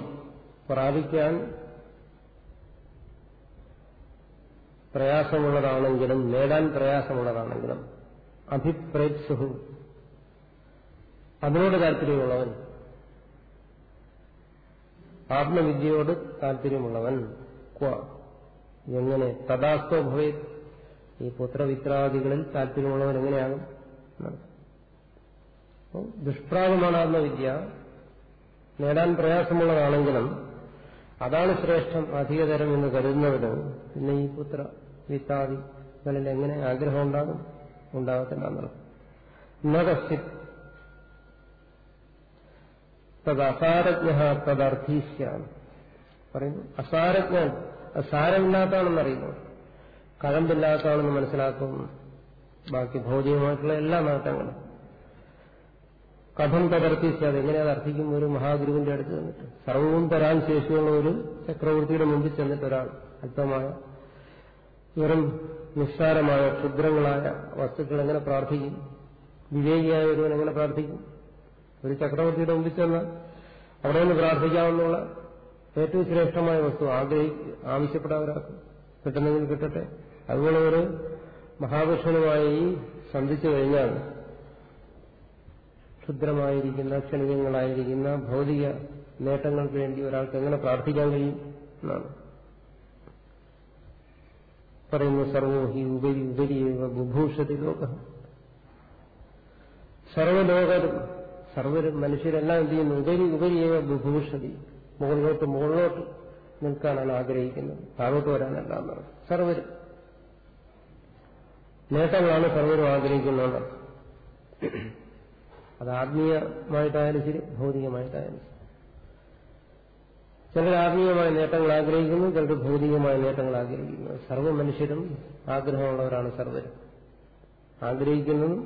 പ്രാപിക്കാൻ പ്രയാസമുള്ളതാണെങ്കിലും നേടാൻ പ്രയാസമുള്ളതാണെങ്കിലും അഭിപ്രേത്സുഹു അതിനോട് താല്പര്യമുള്ളവൻ. ആത്മവിദ്യയോട് താല്പര്യമുള്ളവൻ. ക്വ. എങ്ങനെ? തഥാസ്തോ ഭവേ ഈ പുത്രവിത്രാദികളിൽ താല്പര്യമുള്ളവൻ എങ്ങനെയാകും? ദുഷ്പ്രാപമാണ് ആത്മവിദ്യ. നേടാൻ പ്രയാസമുള്ളതാണെങ്കിലും അതാണ് ശ്രേഷ്ഠം അധികതരം എന്ന് കരുതുന്നവര് പിന്നെ ഈ പുത്ര വിത്താദി വിത്താദികളിൽ എങ്ങനെ ആഗ്രഹം ഉണ്ടാകും? ഉണ്ടാകത്തില്ല എന്നുള്ളത് നദസ്ഥിത് തദ്സാരജ്ഞ അസാരജ്ഞ തദർത്ഥീസ്യാണ് പറയുന്നു അസാരജ്ഞൻ സാരമില്ലാത്തതാണെന്നറിയുന്നു കഴമ്പില്ലാത്തതാണെന്ന് മനസ്സിലാക്കും. ബാക്കി ഭൗതികമായിട്ടുള്ള എല്ലാ നേട്ടങ്ങളും കഥം തകർത്തിച്ച് അതെങ്ങനെ അത് അർത്ഥിക്കും? ഒരു മഹാഗുരുവിന്റെ അടുത്ത് ചെന്നിട്ട്. സർവവും തരാൻ ശേഷിയുള്ള ഒരു ചക്രവർത്തിയുടെ മുമ്പിൽ ചെന്നിട്ട് ഒരാൾ അല്പമായ വെറും നിസ്സാരമായ ക്ഷുദ്രങ്ങളായ വസ്തുക്കൾ എങ്ങനെ പ്രാർത്ഥിക്കും? വിവേകിയായ ഒരുവൻ എങ്ങനെ പ്രാർത്ഥിക്കും? ഒരു ചക്രവർത്തിയുടെ മുമ്പിൽ ചെന്ന് അവിടെ നിന്ന് പ്രാർത്ഥിക്കാവുന്നുള്ള ഏറ്റവും ശ്രേഷ്ഠമായ വസ്തു ആഗ്രഹി ആവശ്യപ്പെടാവരാക്കും കിട്ടുന്നെങ്കിൽ കിട്ടട്ടെ. അതുപോലെ ഒരു മഹാവിഷ്ണുവുമായി സന്ധിച്ചു കഴിഞ്ഞാൽ ക്ഷുദ്രമായിരിക്കുന്ന ക്ഷണികങ്ങളായിരിക്കുന്ന ഭൗതിക നേട്ടങ്ങൾക്ക് വേണ്ടി ഒരാൾക്ക് എങ്ങനെ പ്രാർത്ഥിക്കാൻ കഴിയും എന്നാണ്. പറയുന്നു സർവോ ഹി ഉപരി ഉപരിയേവ ബുഭൂഷതി ലോക. സർവലോകരും സർവരും മനുഷ്യരെല്ലാം എന്ത് ചെയ്യുന്നു? ഉപരി ഉപരിയേവ ബുഭൂഷതി. മുകളിലോട്ട് മുകളിലോട്ട് നിൽക്കാനാണ് ആഗ്രഹിക്കുന്നത്. താഴോട്ട് വരാനല്ല സർവർ സർവരും. നേട്ടങ്ങളാണ് സർവരും ആഗ്രഹിക്കുന്നത് അത് ആത്മീയമായിട്ടായാലും ശരി ഭൗതികമായിട്ടായാലും ശരി. ചിലർ ആത്മീയമായ നേട്ടങ്ങൾ ആഗ്രഹിക്കുന്നു ചിലർ ഭൗതികമായ നേട്ടങ്ങൾ ആഗ്രഹിക്കുന്നു. സർവ മനുഷ്യരും ആഗ്രഹമുള്ളവരാണ് സർവരും ആഗ്രഹിക്കുന്നതും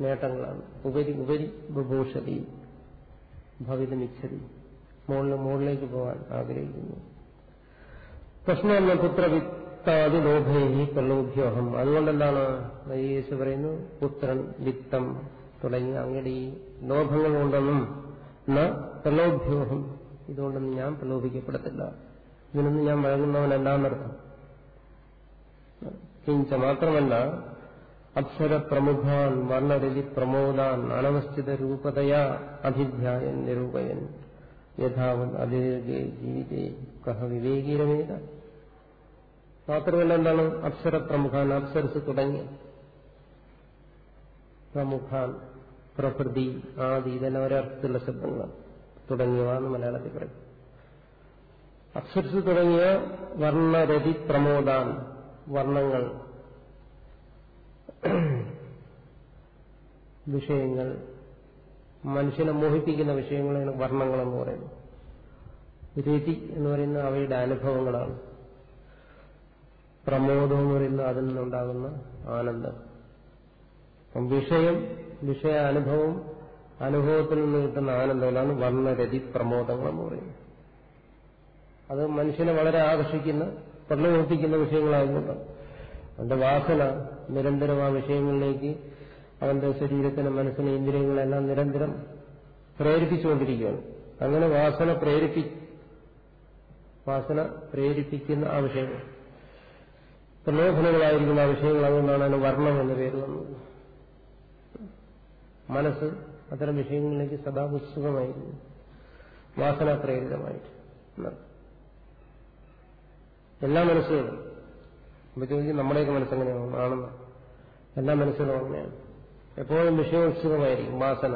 നേട്ടങ്ങളാണ്. ഉപരി ഉപരി ബുഭൂഷതി ഭവിതമിച്ഛതി മുകളിൽ മുകളിലേക്ക് പോകാൻ ആഗ്രഹിക്കുന്നു. പ്രശ്നമെന്ന പുത്രവിത്താതി ലോഭേഹി പ്രലോഭ്യോഹം അതുകൊണ്ടെന്താണ് യേശു പറയുന്നു? പുത്രൻ വിത്തം തുടങ്ങിയ അങ്ങനെ ഈ ലോഭങ്ങൾ കൊണ്ടൊന്നും പ്രലോഭ്യോഹം ഇതുകൊണ്ടൊന്നും ഞാൻ പ്രലോഭിക്കപ്പെടത്തില്ല. ഇതിനൊന്നും ഞാൻ വഴങ്ങുന്നവനല്ല എന്നർത്ഥം കിഞ്ച മാത്രമല്ല അപ്സര പ്രമുഖാൻ വർണരതി പ്രമോദാൻ അനവസ്ഥിത രൂപതയാ അഭിധ്യായൻ നിരൂപയൻ. യഥാവൻ അതിർഗേ ജീവിതേ കഹ വിവേകീരമേത. മാത്രമല്ല എന്താണ്? അപ്സര പ്രമുഖാൻ അപ്സരസ് തുടങ്ങി. പ്രമുഖാൻ പ്രകൃതി ആദി ഇതെല്ലാം ഒരർത്ഥത്തിലുള്ള ശബ്ദങ്ങളാണ്. തുടങ്ങിയവ എന്ന് മലയാളത്തിൽ പറയും. അപ്സരസ് തുടങ്ങിയ വർണരതി പ്രമോദാൻ വർണങ്ങൾ വിഷയങ്ങൾ മനുഷ്യനെ മോഹിപ്പിക്കുന്ന വിഷയങ്ങളാണ് വർണങ്ങളെന്ന് പറയുന്നത്. രതി എന്ന് പറയുന്ന അവയുടെ അനുഭവങ്ങളാണ്. പ്രമോദം എന്ന് പറയുന്ന അതിൽ നിന്നുണ്ടാകുന്ന ആനന്ദം. വിഷയം വിഷയ അനുഭവം അനുഭവത്തിൽ നിന്ന് കിട്ടുന്ന ആനന്ദങ്ങളാണ് വർണരതി പ്രമോദങ്ങൾ എന്ന് പറയുന്നത്. അത് മനുഷ്യനെ വളരെ ആകർഷിക്കുന്ന പ്രലോഭിപ്പിക്കുന്ന വിഷയങ്ങളായതുകൊണ്ടാണ് അവന്റെ വാസന നിരന്തരം ആ വിഷയങ്ങളിലേക്ക് അവന്റെ ശരീരത്തിന് മനസ്സിന് ഇന്ദ്രിയങ്ങളെല്ലാം നിരന്തരം പ്രേരിപ്പിച്ചുകൊണ്ടിരിക്കുകയാണ്. അങ്ങനെ വാസന പ്രേരിപ്പി വാസന പ്രേരിപ്പിക്കുന്ന ആ വിഷയങ്ങൾ. പ്രലോഭനങ്ങളായിരിക്കുന്ന ആ വിഷയങ്ങൾ അതുകൊണ്ടാണ് അതിന് വർണം എന്ന പേര് വന്നത്. മനസ്സ് അത്തരം വിഷയങ്ങളിലേക്ക് സദാ ഉത്സുകമായിരുന്നു വാസനാപ്രേരിതമായിട്ട് എല്ലാ മനസ്സുകളും അപ്പൊ ചോദിക്കും നമ്മുടെയൊക്കെ മനസ്സെങ്ങനെയാണ് ആണെന്ന്. എല്ലാ മനസ്സുകളും അങ്ങനെയാണ്. എപ്പോഴും വിഷയോത്സുകമായിരിക്കും വാസന.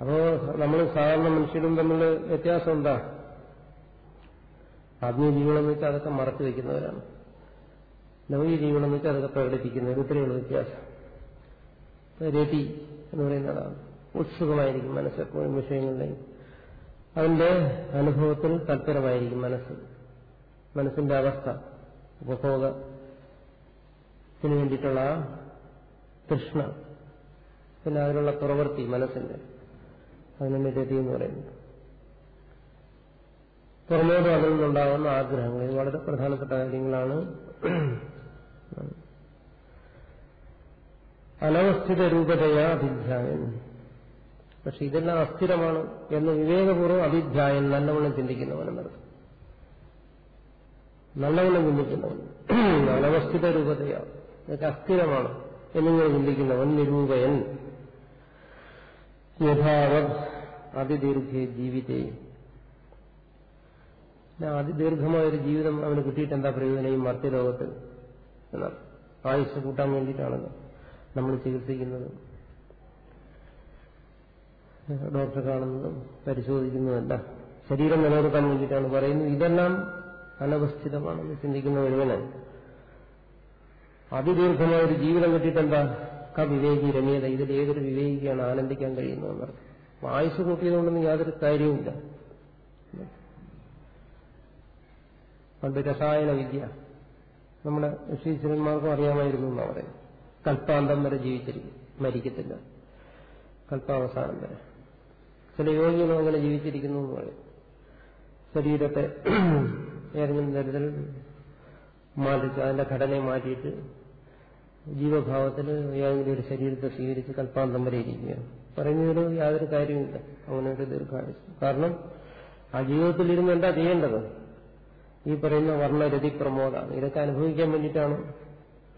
അപ്പോ നമ്മൾ സാധാരണ മനുഷ്യരും തമ്മിൽ വ്യത്യാസം എന്താ? ആത്മീയ ജീവികളെന്ന് വെച്ചാൽ അതൊക്കെ മറച്ചു വയ്ക്കുന്നവരാണ് ലൗകിക ജീവികളെന്ന് വെച്ചാൽ അതൊക്കെ പ്രകടിപ്പിക്കുന്നവർ ഇത്രയുള്ള വ്യത്യാസം. രതി എന്ന് പറയുന്നതാണ്. മനസ്സ് മനസ്സെപ്പോഴും വിഷയങ്ങളുടെയും. അതിന്റെ അനുഭവത്തിൽ തൽപരമായിരിക്കും മനസ്സ്. മനസ്സിന്റെ അവസ്ഥ ഉപഭോഗത്തിന് വേണ്ടിയിട്ടുള്ള തൃഷ്ണ. പിന്നെ അതിനുള്ള പ്രവൃത്തി മനസ്സിന്റെ. അതിനെ രതി എന്ന് പറയുന്നത് പുറമോട് അതിൽ നിന്നുണ്ടാകുന്ന ആഗ്രഹങ്ങൾ വളരെ പ്രധാനപ്പെട്ട കാര്യങ്ങളാണ്. അനവസ്ഥിത രൂപതയാ അഭിധ്യായൻ പക്ഷെ ഇതെല്ലാം അസ്ഥിരമാണ് എന്ന് വിവേകപൂർവം അഭിധ്യായൻ നല്ലവണ്ണം ചിന്തിക്കുന്നവനെന്നർത്ഥം നല്ലവണ്ണം ചിന്തിക്കുന്നവൻ <clears throat> അനവസ്ഥിത രൂപതയാ. ഇതൊക്കെ അസ്ഥിരമാണ് എന്നിങ്ങനെ ചിന്തിക്കുന്നവൻ നിരൂപയൻ. യഥാവത് അതിദീർഘ ജീവിതേ. അതിദീർഘമായൊരു ജീവിതം അവന് കിട്ടിയിട്ട് എന്താ പ്രയോജനം ഈ മർത്യലോകത്ത്? എന്നാണ്. ആയുസ് കൂട്ടാൻ വേണ്ടിയിട്ടാണല്ലോ നമ്മൾ ചികിത്സിക്കുന്നതും ഡോക്ടറെ കാണുന്നതും പരിശോധിക്കുന്നതല്ല. ശരീരം നിലനിർത്താൻ വേണ്ടിയിട്ടാണ് പറയുന്നത് ഇതെല്ലാം അനവസ്ഥിതമാണെന്ന് ചിന്തിക്കുന്ന ഒരുവന് അതിദീർഘമായ ഒരു ജീവിതം കിട്ടിയിട്ടെന്താ? ക വിവേകി രമ്യത ഇതിൽ ഏതൊരു വിവേകിയാണ് ആനന്ദിക്കാൻ കഴിയുന്നതെന്നർത്ഥം ആയുസ് കൂട്ടിയതുകൊണ്ടൊന്നും യാതൊരു കാര്യവുമില്ല. പണ്ട് രസായന വിദ്യ. നമ്മുടെ ഋഷീശ്വരന്മാർക്കും അറിയാമായിരുന്നു എന്നാണ് പറയുന്നത്. കൽപ്പാന്തം വരെ ജീവിച്ചിരിക്കും മരിക്കത്തില്ല. കൽപ്പാവസാനം വരെ. ചില യോഗികളും അങ്ങനെ ജീവിച്ചിരിക്കുന്നു എന്ന് പറയും. ശരീരത്തെ <clears throat> ഏതെങ്കിലും തരത്തിൽ മാറ്റിച്ച് അതിന്റെ ഘടനയെ മാറ്റിയിട്ട് ജീവഭാവത്തിൽ ഏതെങ്കിലും ഒരു ശരീരത്തെ സ്വീകരിച്ച് കൽപ്പാന്തം വരെ ഇരിക്കുകയാണ്. പറയുന്നതിന് യാതൊരു കാര്യമില്ല അങ്ങനെ ഒരു കാരണം ആ ജീവിതത്തിലിരുന്ന് എന്താ ചെയ്യേണ്ടത്? ഈ പറയുന്ന വർണരതി പ്രമോദാണ്. ഇതൊക്കെ അനുഭവിക്കാൻ വേണ്ടിയിട്ടാണ്.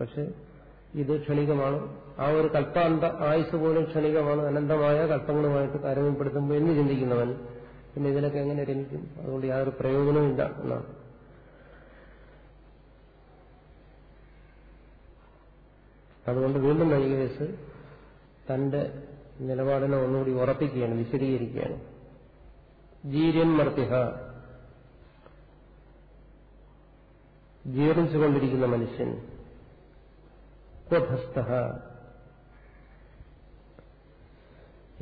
പക്ഷെ ഇത് ക്ഷണികമാണ്. ആ ഒരു കൽപ്പാന്ത ആയുസ് പോലും ക്ഷണികമാണ്. അനന്തമായ കൽപ്പങ്ങളുമായിട്ട് താരതമ്യപ്പെടുത്തുമ്പോൾ എന്ന് ചിന്തിക്കുന്നവൻ? പിന്നെ ഇതിനൊക്കെ എങ്ങനെ രമിക്കും അതുകൊണ്ട് യാതൊരു പ്രയോജനവുമില്ല എന്നാണ്. അതുകൊണ്ട് വീണ്ടും നൈകേസ് തന്റെ നിലപാടിനെ ഒന്നുകൂടി ഉറപ്പിക്കുകയാണ് വിശദീകരിക്കുകയാണ്. ജീര്യൻ മർത്തിഹ. ജീർണിച്ചുകൊണ്ടിരിക്കുന്ന മനുഷ്യൻ. ക്വധസ്ഥ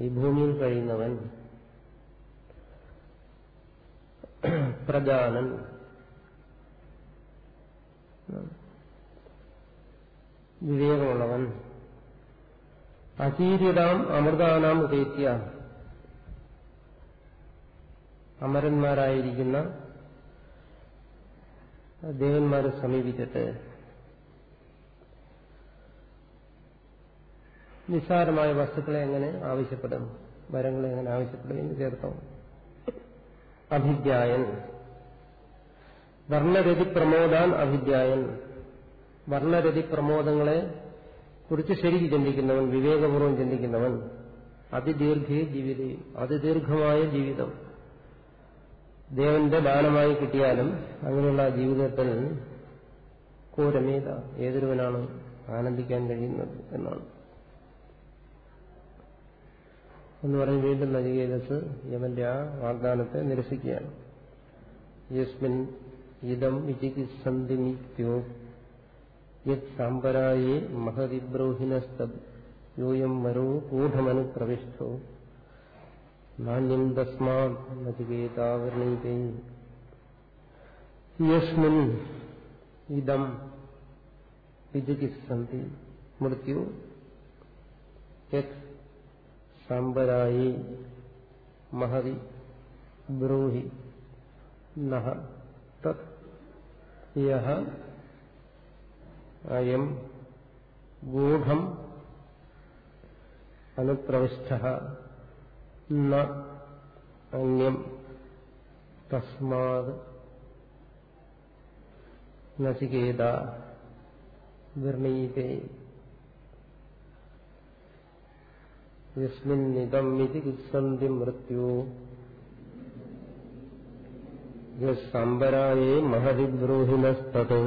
ഈ ഭൂമിയിൽ കഴിയുന്നവൻ പ്രജാനൻ. വിവേകമുള്ളവൻ. അചീര്യതാം അമൃതാനാം ഉപേത്യ അമരന്മാരായിരിക്കുന്ന ദേവന്മാരെ സമീപിച്ചിട്ട് നിസ്സാരമായ വസ്തുക്കളെ എങ്ങനെ ആവശ്യപ്പെടും? വരങ്ങളെ എങ്ങനെ ആവശ്യപ്പെടും? എന്ന് ചേർത്തോ? അഭിജ്ഞായൻ. വർണരതി പ്രമോദാൻ അഭിജ്ഞായൻ. വർണരതി പ്രമോദങ്ങളെ കുറിച്ച് ശരിക്ക് ചിന്തിക്കുന്നവൻ വിവേകപൂർവം ചിന്തിക്കുന്നവൻ. അതിദീർഘേ ജീവിത അതിദീർഘമായ ജീവിതം. ദേവന്റെ ദാനമായി കിട്ടിയാലും അങ്ങനെയുള്ള ജീവിതത്തിൽ കോരമേത ഏതൊരുവനാണ് ആനന്ദിക്കാൻ കഴിയുന്നത് എന്നാണ്. എന്ന് പറഞ്ഞ് വീണ്ടും നചികേതസ് യമന്റെ ആ വാഗ്ദാനത്തെ നിരസിക്കുകയാണ്. യസ്മിൻ ഇതം വിചികിത്സന്തിമിത്യോ യത് സാമ്പരായേ മഹതിബ്രോഹിനസ്തബ് യൂയം വരോ ഗൂഢമനു പ്രവിഷ്ടോ നാണ്യം തസ്മാത് നചികേതാവർണീതേ യസ്മിൻ ഇതം വിചികിത്സന്തി മൃത്യു യത് സാമ്പരായി മഹതി ബ്രൂഹി നഹ തത് യഹ അയം ഗൂഢം അനുപ്രവിഷ്ട ന അന്യം തസ്മാത് നചികേത വിർണീതേ യസ്മിന്നിതം ഇതി കിത്സന്തി മൃത്യു യസ്സംബരായേ മഹതി ബ്രൂഹിനസ്തത്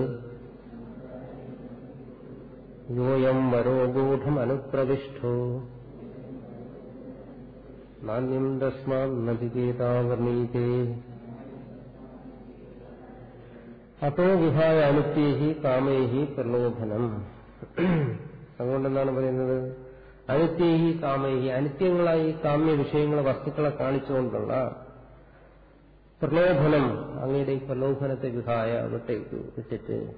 യോയം വരോ ഗൂഢമനുപ്രവിഷ്ടോ നാണ്യം തസ്മാൻ അപ്പോ വിഹായ അനുത്യഹി കാമേഹി പ്രലോഭനം അതുകൊണ്ടെന്താണ് പറയുന്നത്? അനിത്യഹി കാമേഹി. അനിത്യങ്ങളായി കാമ്യ വിഷയങ്ങളെ വസ്തുക്കളെ കാണിച്ചുകൊണ്ടുള്ള പ്രലോഭനം അങ്ങയുടെ ഈ പ്രലോഭനത്തെ വിഹായ വിട്ടേക്ക് വിട്ടിട്ട്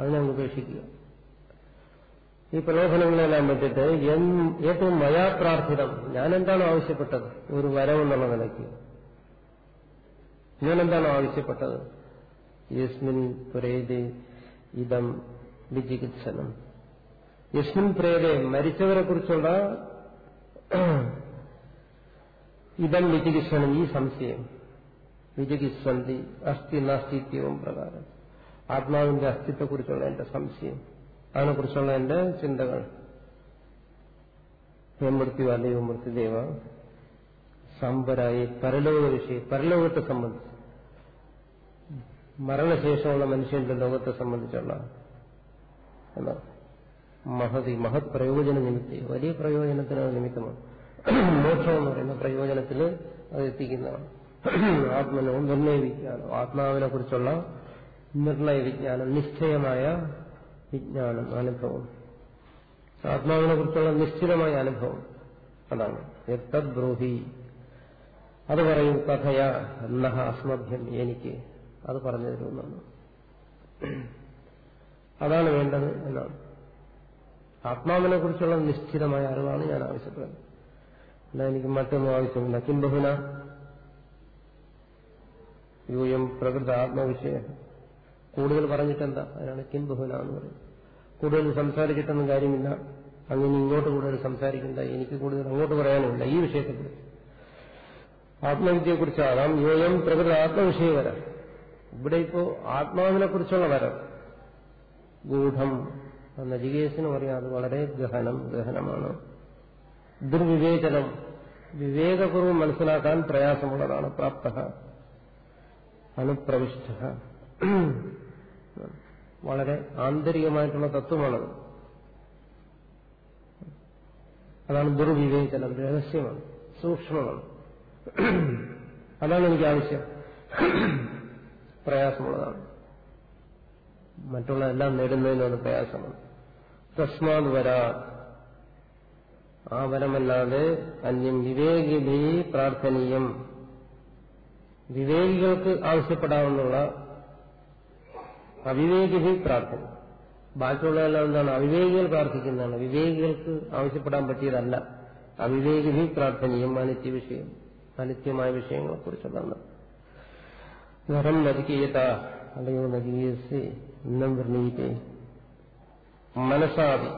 അതിനങ്ങ് ഉപേക്ഷിക്കുക. ഈ പ്രലോഭനങ്ങളെല്ലാം വിട്ടിട്ട് ഏറ്റവും മയാപ്രാർത്ഥിതം ഞാൻ എന്താണ് ആവശ്യപ്പെട്ടത്? ഒരു വരവെന്നുള്ള നിലയ്ക്ക്. ഞാൻ എന്താണ് ആവശ്യപ്പെട്ടത്? യസ്മിൻ പുരേതി ഇതം വിചികിത്സനം. യസ്മിൻ പ്രേതേ മരിച്ചവരെ കുറിച്ചുള്ള ഇതം വിചികിത്സണം ഈ സംശയം. വിചികിത്സന്തി അസ്ഥി നാസ്തിത്വവും പ്രകാരം. ആത്മാവിന്റെ അസ്തിത്വത്തെക്കുറിച്ചുള്ള എന്റെ സംശയം. അതിനെക്കുറിച്ചുള്ള എന്റെ ചിന്തകൾ. മൃത്യു അല്ലയോ മൃത്യുദേവ സമ്പരായി പരലോക വിഷയം പരലോകത്തെ സംബന്ധിച്ച്. മരണശേഷമുള്ള മനുഷ്യന്റെ ലോകത്തെ സംബന്ധിച്ചുള്ള എന്നാണ്. മഹതി മഹത് പ്രയോജന നിമിത്തി. വലിയ പ്രയോജനത്തിന് നിമിത്തമാണ്. മോക്ഷം എന്ന് പറയുന്ന പ്രയോജനത്തിൽ അത് എത്തിക്കുന്നതാണ്. ആത്മനോ നിർണയ വിജ്ഞാനം. ആത്മാവിനെ കുറിച്ചുള്ള നിർണയ വിജ്ഞാനം നിശ്ചയമായ വിജ്ഞാനം അനുഭവം. ആത്മാവിനെ കുറിച്ചുള്ള നിശ്ചിതമായ അനുഭവം. അതാണ്. യക്തദ്രോഹി അത് പറയും കഥയ നഹ അസ്മഭ്യം എനിക്ക്. അത് പറഞ്ഞു തരുമെന്നാണ്. അതാണ് വേണ്ടത് എന്നാണ്. ആത്മാവിനെ കുറിച്ചുള്ള നിശ്ചിതമായ അറിവാണ് ഞാൻ ആവശ്യപ്പെടുന്നത്. അല്ല എനിക്ക് മറ്റൊന്നും ആവശ്യമില്ല. കിംബഹുന യൂയം പ്രകൃത ആത്മവിഷയം. കൂടുതൽ പറഞ്ഞിട്ടെന്താ? അതിനാണ് കിംബഹുന എന്ന് പറയുന്നത്. കൂടുതൽ സംസാരിച്ചിട്ടൊന്നും കാര്യമില്ല. അങ്ങനെ ഇങ്ങോട്ട് കൂടുതൽ സംസാരിക്കണ്ട. എനിക്ക് കൂടുതൽ അങ്ങോട്ട് പറയാനുമില്ല. ഈ വിഷയത്തെക്കുറിച്ച്. ആത്മവിദ്യയെക്കുറിച്ചാകാം. യോയം പ്രകൃത ആത്മവിഷയ വരാം. ഇവിടെ ഇപ്പോ ആത്മാവിനെ കുറിച്ചുള്ള വരം. ഗൂഢം. നജികേസിന് പറയാം അത് വളരെ ഗഹനം ഗഹനമാണ്. ദുർവിവേചനം വിവേകപൂർവം മനസ്സിലാക്കാൻ പ്രയാസമുള്ളതാണ്. പ്രാപ്ത അനുപ്രവിഷ്ട വളരെ ആന്തരികമായിട്ടുള്ള തത്വമാണത്. അതാണ് ദുർവിവേചനം രഹസ്യമാണ് സൂക്ഷ്മമാണ്. അതാണ് എനിക്ക് ആവശ്യം പ്രയാസമുള്ളതാണ്. മറ്റുള്ള എല്ലാം നേടുന്നതിനാണ് പ്രയാസമാണ്. തസ്മാത് വരാ ആ വരമല്ലാതെ അന്യം വിവേകിഭി പ്രാർത്ഥനീയം വിവേകികൾക്ക് ആവശ്യപ്പെടാവുന്നുള്ള അവിവേകിഭി പ്രാർത്ഥന। ബാക്കിയുള്ളതെല്ലാം എന്താണ്? അവിവേകികൾ പ്രാർത്ഥിക്കുന്നതാണ്। വിവേകികൾക്ക് ആവശ്യപ്പെടാൻ പറ്റിയതല്ല। അവിവേകിഭി പ്രാർത്ഥനീയം അനിത്യ വിഷയം അനിത്യമായ വിഷയങ്ങളെക്കുറിച്ചുള്ളതാണ് വരം നജികീയത അല്ലയോ നജികീയസി ഇന്നും വർണീയത്തെ മനസാദി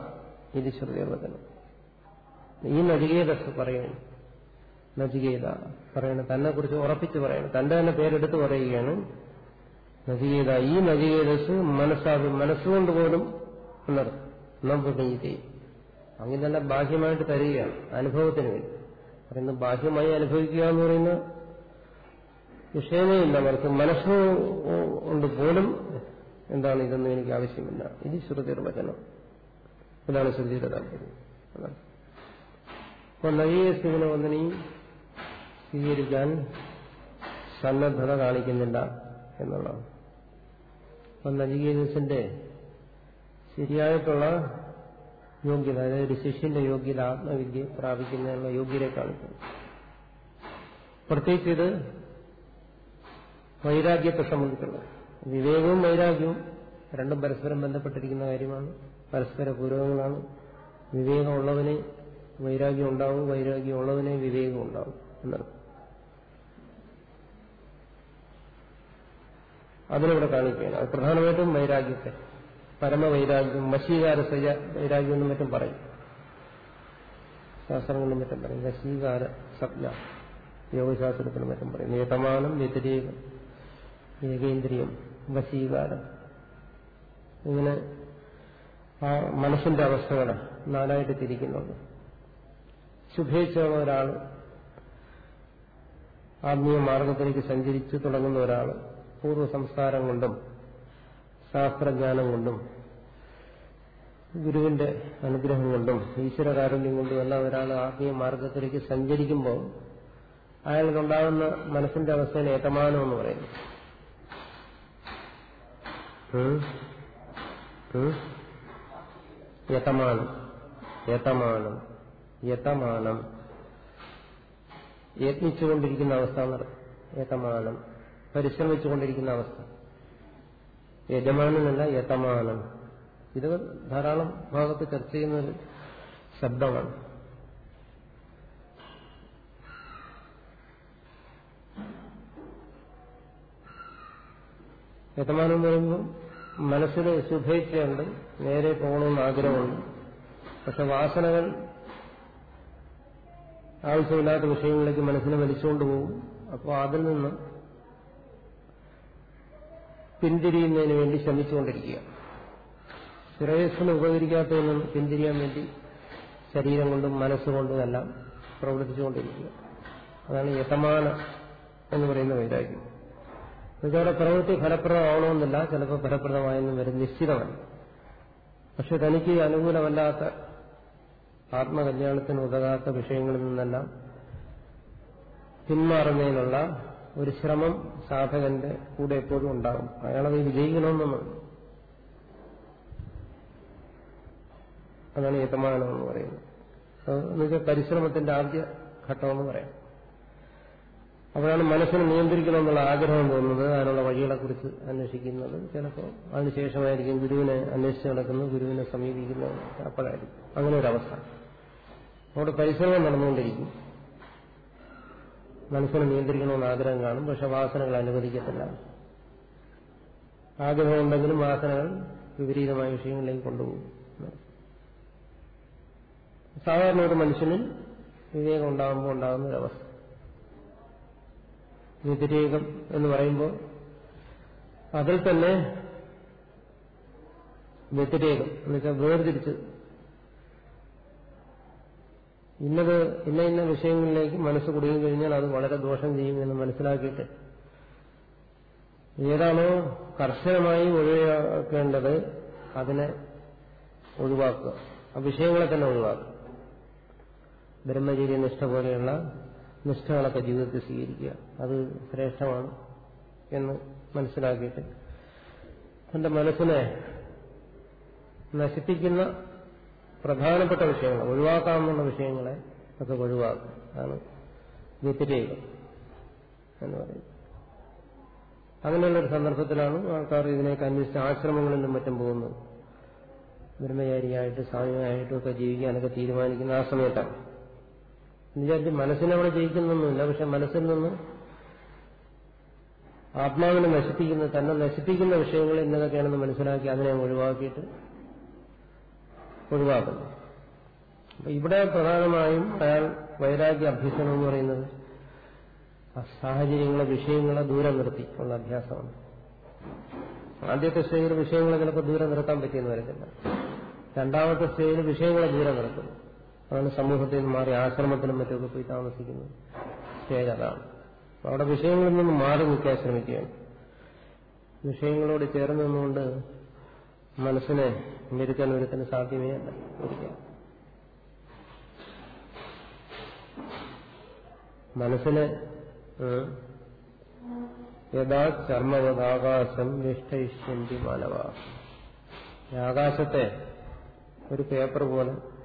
ഇത് ശ്രുതിവചനം ഈ നജികേതസ് പറയണം നജികേത പറയണം തന്നെ കുറിച്ച് ഉറപ്പിച്ച് പറയണം തന്റെ തന്നെ പേരെടുത്ത് പറയുകയാണ് നജികേത ഈ നജികേതസ് മനസ്സാദി. മനസ്സുകൊണ്ട് പോലും നമ്പുനീതി അങ്ങനെ തന്നെ ബാഹ്യമായിട്ട് തരികയാണ്. അനുഭവത്തിന് വേണ്ടി. പറയുന്നത് ബാഹ്യമായി അനുഭവിക്കുക എന്ന് പറയുന്ന വിഷയമേ ഇല്ല. മനസ്സ് മനസ്സുകൊണ്ട് പോലും എന്താണ് ഇതൊന്നും എനിക്ക് ആവശ്യമില്ല. ഇത് ശ്രുതിയുടെ വചനം ഇതാണ് ശ്രുതിയുടെ താല്പര്യം. അതാണ്. അപ്പോൾ നവീകസ്ഥിതിനെ വന്നിനി സ്വീകരിക്കാൻ സന്നദ്ധത കാണിക്കുന്നില്ല എന്നുള്ളതാണ്. അപ്പം നജികേതസിന്റെ ശരിയായിട്ടുള്ള യോഗ്യത അതായത് ഒരു ശിഷ്യന്റെ യോഗ്യത ആത്മവിദ്യ പ്രാപിക്കുന്നതിനുള്ള യോഗ്യതയെ കാണിക്കുന്നു. പ്രത്യേകിച്ച് ഇത് വൈരാഗ്യത്തെ സംബന്ധിച്ചുള്ള വിവേകവും വൈരാഗ്യവും രണ്ടും പരസ്പരം ബന്ധപ്പെട്ടിരിക്കുന്ന കാര്യമാണ്. പരസ്പര പൂരകങ്ങളാണ് വിവേകമുള്ളവനെ വൈരാഗ്യം ഉണ്ടാവും വൈരാഗ്യം ഉള്ളവനെ വിവേകം ഉണ്ടാവും എന്നർത്ഥം. അതിനിവിടെ കാണിക്കുകയാണ്. അത് പ്രധാനമായിട്ടും വൈരാഗ്യത്തെ പരമവൈരാഗ്യം വശീകാര വൈരാഗ്യം എന്നും മറ്റും പറയും. ശാസ്ത്രങ്ങളിലും മറ്റും പറയും. വശീകാര സപ്ന യോഗശാസ്ത്രത്തിനും മറ്റും പറയും. നിയതമാനം വ്യതിരേകം ഏകേന്ദ്രിയം വശീകാരം ഇങ്ങനെ ആ മനസ്സിന്റെ അവസ്ഥകളെ നാലായിട്ട് തിരിക്കുന്നുണ്ട് ശുഭേച്ഛയുള്ള ഒരാൾ ആത്മീയ മാർഗത്തിലേക്ക് സഞ്ചരിച്ചു തുടങ്ങുന്ന ഒരാൾ പൂർവ സംസ്കാരം കൊണ്ടും ശാസ്ത്രജ്ഞാനം കൊണ്ടും ഗുരുവിന്റെ അനുഗ്രഹം കൊണ്ടും ഈശ്വരകാരുണ്യം കൊണ്ടും എല്ലാം ഒരാൾ ആത്മീയ മാർഗത്തിലേക്ക് സഞ്ചരിക്കുമ്പോൾ അയാൾക്കുണ്ടാകുന്ന മനസ്സിന്റെ അവസ്ഥയെ ഏതമാനം എന്ന് പറയുന്നു? യതമാനം. യതമാനം. യതമാനം. യത്നിച്ചുകൊണ്ടിരിക്കുന്ന അവസ്ഥ എന്നർത്ഥം യതമാനം. പരിശ്രമിച്ചുകൊണ്ടിരിക്കുന്ന അവസ്ഥ. യജമാനല്ല യതമാനം. ഇത് ധാരാളം ഭാഗത്ത് ചർച്ച ചെയ്യുന്ന ഒരു ശബ്ദമാണ്. എന്ന് പറയുമ്പോൾ മനസ്സിൽ ശുഭേച്ഛയുണ്ട് നേരെ പോകണമെന്ന് ആഗ്രഹമുണ്ട്. പക്ഷെ വാസനകൾ ആവശ്യമില്ലാത്ത വിഷയങ്ങളിലേക്ക് മനസ്സിനെ വലിച്ചുകൊണ്ട് പോകും. അപ്പോൾ അതിൽ നിന്ന് പിന്തിരിയുന്നതിന് വേണ്ടി ശ്രമിച്ചുകൊണ്ടിരിക്കുക. ശ്രേയസ്സിന് ഉപകരിക്കാത്തതിൽ നിന്ന് പിന്തിരിയാൻ വേണ്ടി ശരീരം കൊണ്ടും മനസ്സുകൊണ്ടും എല്ലാം പ്രവർത്തിച്ചുകൊണ്ടിരിക്കുക. അതാണ് യഥമാന എന്ന് പറയുന്ന വൈരാഗ്യം. എന്നുവെച്ചാൽ പ്രവൃത്തി ഫലപ്രദമാവണമെന്നില്ല. ചിലപ്പോൾ ഫലപ്രദമായെന്നും വരും. നിശ്ചിതമല്ല. പക്ഷെ തനിക്ക് അനുകൂലമല്ലാത്ത ആത്മകല്യാണത്തിന് ഉതകാത്ത വിഷയങ്ങളിൽ നിന്നെല്ലാം പിന്മാറുന്നതിനുള്ള ഒരു ശ്രമം സാധകന്റെ കൂടെ എപ്പോഴും ഉണ്ടാകും. അയാളത് വിജയിക്കണമെന്നൊന്നും അതാണ് യതമാനം പറയുന്നത്. എന്നുവെച്ചാൽ പരിശ്രമത്തിന്റെ ആദ്യ ഘട്ടമെന്ന് പറയാം. അപ്പോഴാണ് മനസ്സിനെ നിയന്ത്രിക്കണം എന്നുള്ള ആഗ്രഹം തോന്നുന്നത് അതിനുള്ള വഴികളെക്കുറിച്ച് അന്വേഷിക്കുന്നത്. ചിലപ്പോൾ അതിനുശേഷമായിരിക്കും ഗുരുവിനെ അന്വേഷിച്ച് നടക്കുന്നത് ഗുരുവിനെ സമീപിക്കുന്നത് അപ്പോഴായിരിക്കും. അങ്ങനെ ഒരു അവസ്ഥ. അവിടെ പരിശ്രമം നടന്നുകൊണ്ടിരിക്കും. മനസ്സിനെ നിയന്ത്രിക്കണമെന്ന് ആഗ്രഹം കാണും പക്ഷെ വാസനകൾ അനുവദിക്കത്തില്ല. ആഗ്രഹമുണ്ടെങ്കിലും വാസനകൾ വിപരീതമായ വിഷയങ്ങളിലേക്ക് കൊണ്ടുപോകും. സാധാരണ ഒരു മനുഷ്യനിൽ വിവേകം ഉണ്ടാകുമ്പോൾ ഉണ്ടാകുന്ന ഒരവസ്ഥ വ്യതിരേകം എന്ന് പറയുമ്പോൾ അതിൽ തന്നെ വ്യതിരേകം എന്നുവെച്ചാൽ വേർതിരിച്ച് ഇന്നത് ഇന്ന ഇന്ന വിഷയങ്ങളിലേക്ക് മനസ്സ് കുടുങ്ങി കഴിഞ്ഞാൽ അത് വളരെ ദോഷം ചെയ്യുമെന്ന് മനസ്സിലാക്കിയിട്ട് ഏതാണോ കർശനമായി ഒഴിവാക്കേണ്ടത് അതിനെ ഒഴിവാക്കുക. ആ വിഷയങ്ങളെ തന്നെ ഒഴിവാക്കുക. ബ്രഹ്മചര്യ നിഷ്ഠ പോലെയുള്ള നിഷ്ഠകളൊക്കെ ജീവിതത്തിൽ സ്വീകരിക്കുക. അത് ശ്രേഷ്ഠമാണ് എന്ന് മനസ്സിലാക്കിയിട്ട് തന്റെ മനസ്സിനെ നശിപ്പിക്കുന്ന പ്രധാനപ്പെട്ട വിഷയങ്ങൾ ഒഴിവാക്കാവുന്ന വിഷയങ്ങളെ ഒക്കെ ഒഴിവാക്കുക. അതാണ് വ്യതിരേകം എന്ന് പറയുന്നത്. അങ്ങനെയുള്ളൊരു സന്ദർഭത്തിലാണ് ആൾക്കാർ ഇതിനേക്ക് അന്വേഷിച്ച് ആശ്രമങ്ങളിലും മറ്റും പോകുന്നത്. ബ്രഹ്മചാരിയായിട്ട് സ്വാമിയായിട്ടും ഒക്കെ ജീവിക്കാനൊക്കെ തീരുമാനിക്കുന്ന ആ സമയത്താണ്. വിചാരിച്ച് മനസ്സിനവിടെ ജയിക്കുന്നൊന്നുമില്ല. പക്ഷെ മനസ്സിൽ നിന്ന് ആത്മാവിനെ നശിപ്പിക്കുന്ന തന്നെ നശിപ്പിക്കുന്ന വിഷയങ്ങൾ ഇന്നതൊക്കെയാണെന്ന് മനസ്സിലാക്കി അതിനെ ഒഴിവാക്കിയിട്ട് ഒഴിവാക്കുന്നു. അപ്പൊ ഇവിടെ പ്രധാനമായും അയാൾ വൈരാഗ്യ അഭ്യസനം എന്ന് പറയുന്നത് സാഹചര്യങ്ങളെ വിഷയങ്ങളെ ദൂരെ നിർത്തി ഉള്ള അഭ്യാസമാണ്. ആദ്യത്തെ സ്റ്റേജിൽ വിഷയങ്ങളെ ചിലപ്പോൾ ദൂരെ നിർത്താൻ പറ്റിയെന്ന് വരത്തില്ല. രണ്ടാമത്തെ സ്റ്റേജിൽ വിഷയങ്ങളെ ദൂരെ നിർത്തുന്നു. അതാണ് സമൂഹത്തിൽ മാറി ആശ്രമത്തിലും മറ്റുമൊക്കെ പോയി താമസിക്കുന്നത്. സ്റ്റേജ് അതാണ്. അവിടെ വിഷയങ്ങളിൽ നിന്ന് മാറി നിൽക്കാൻ ശ്രമിക്കുകയാണ്. വിഷയങ്ങളോട് ചേർന്ന് നിന്നുകൊണ്ട് മനസ്സിനെ മെരുക്കാൻ ഒരുത്തിന് സാധ്യമേ അല്ല. മനസ്സിനെ യഥാ ചർമ്മവതാകാശം നിഷ്ഠയിഷ്യന്തി മാനവ. ആകാശത്തെ ഒരു പേപ്പർ പോലെ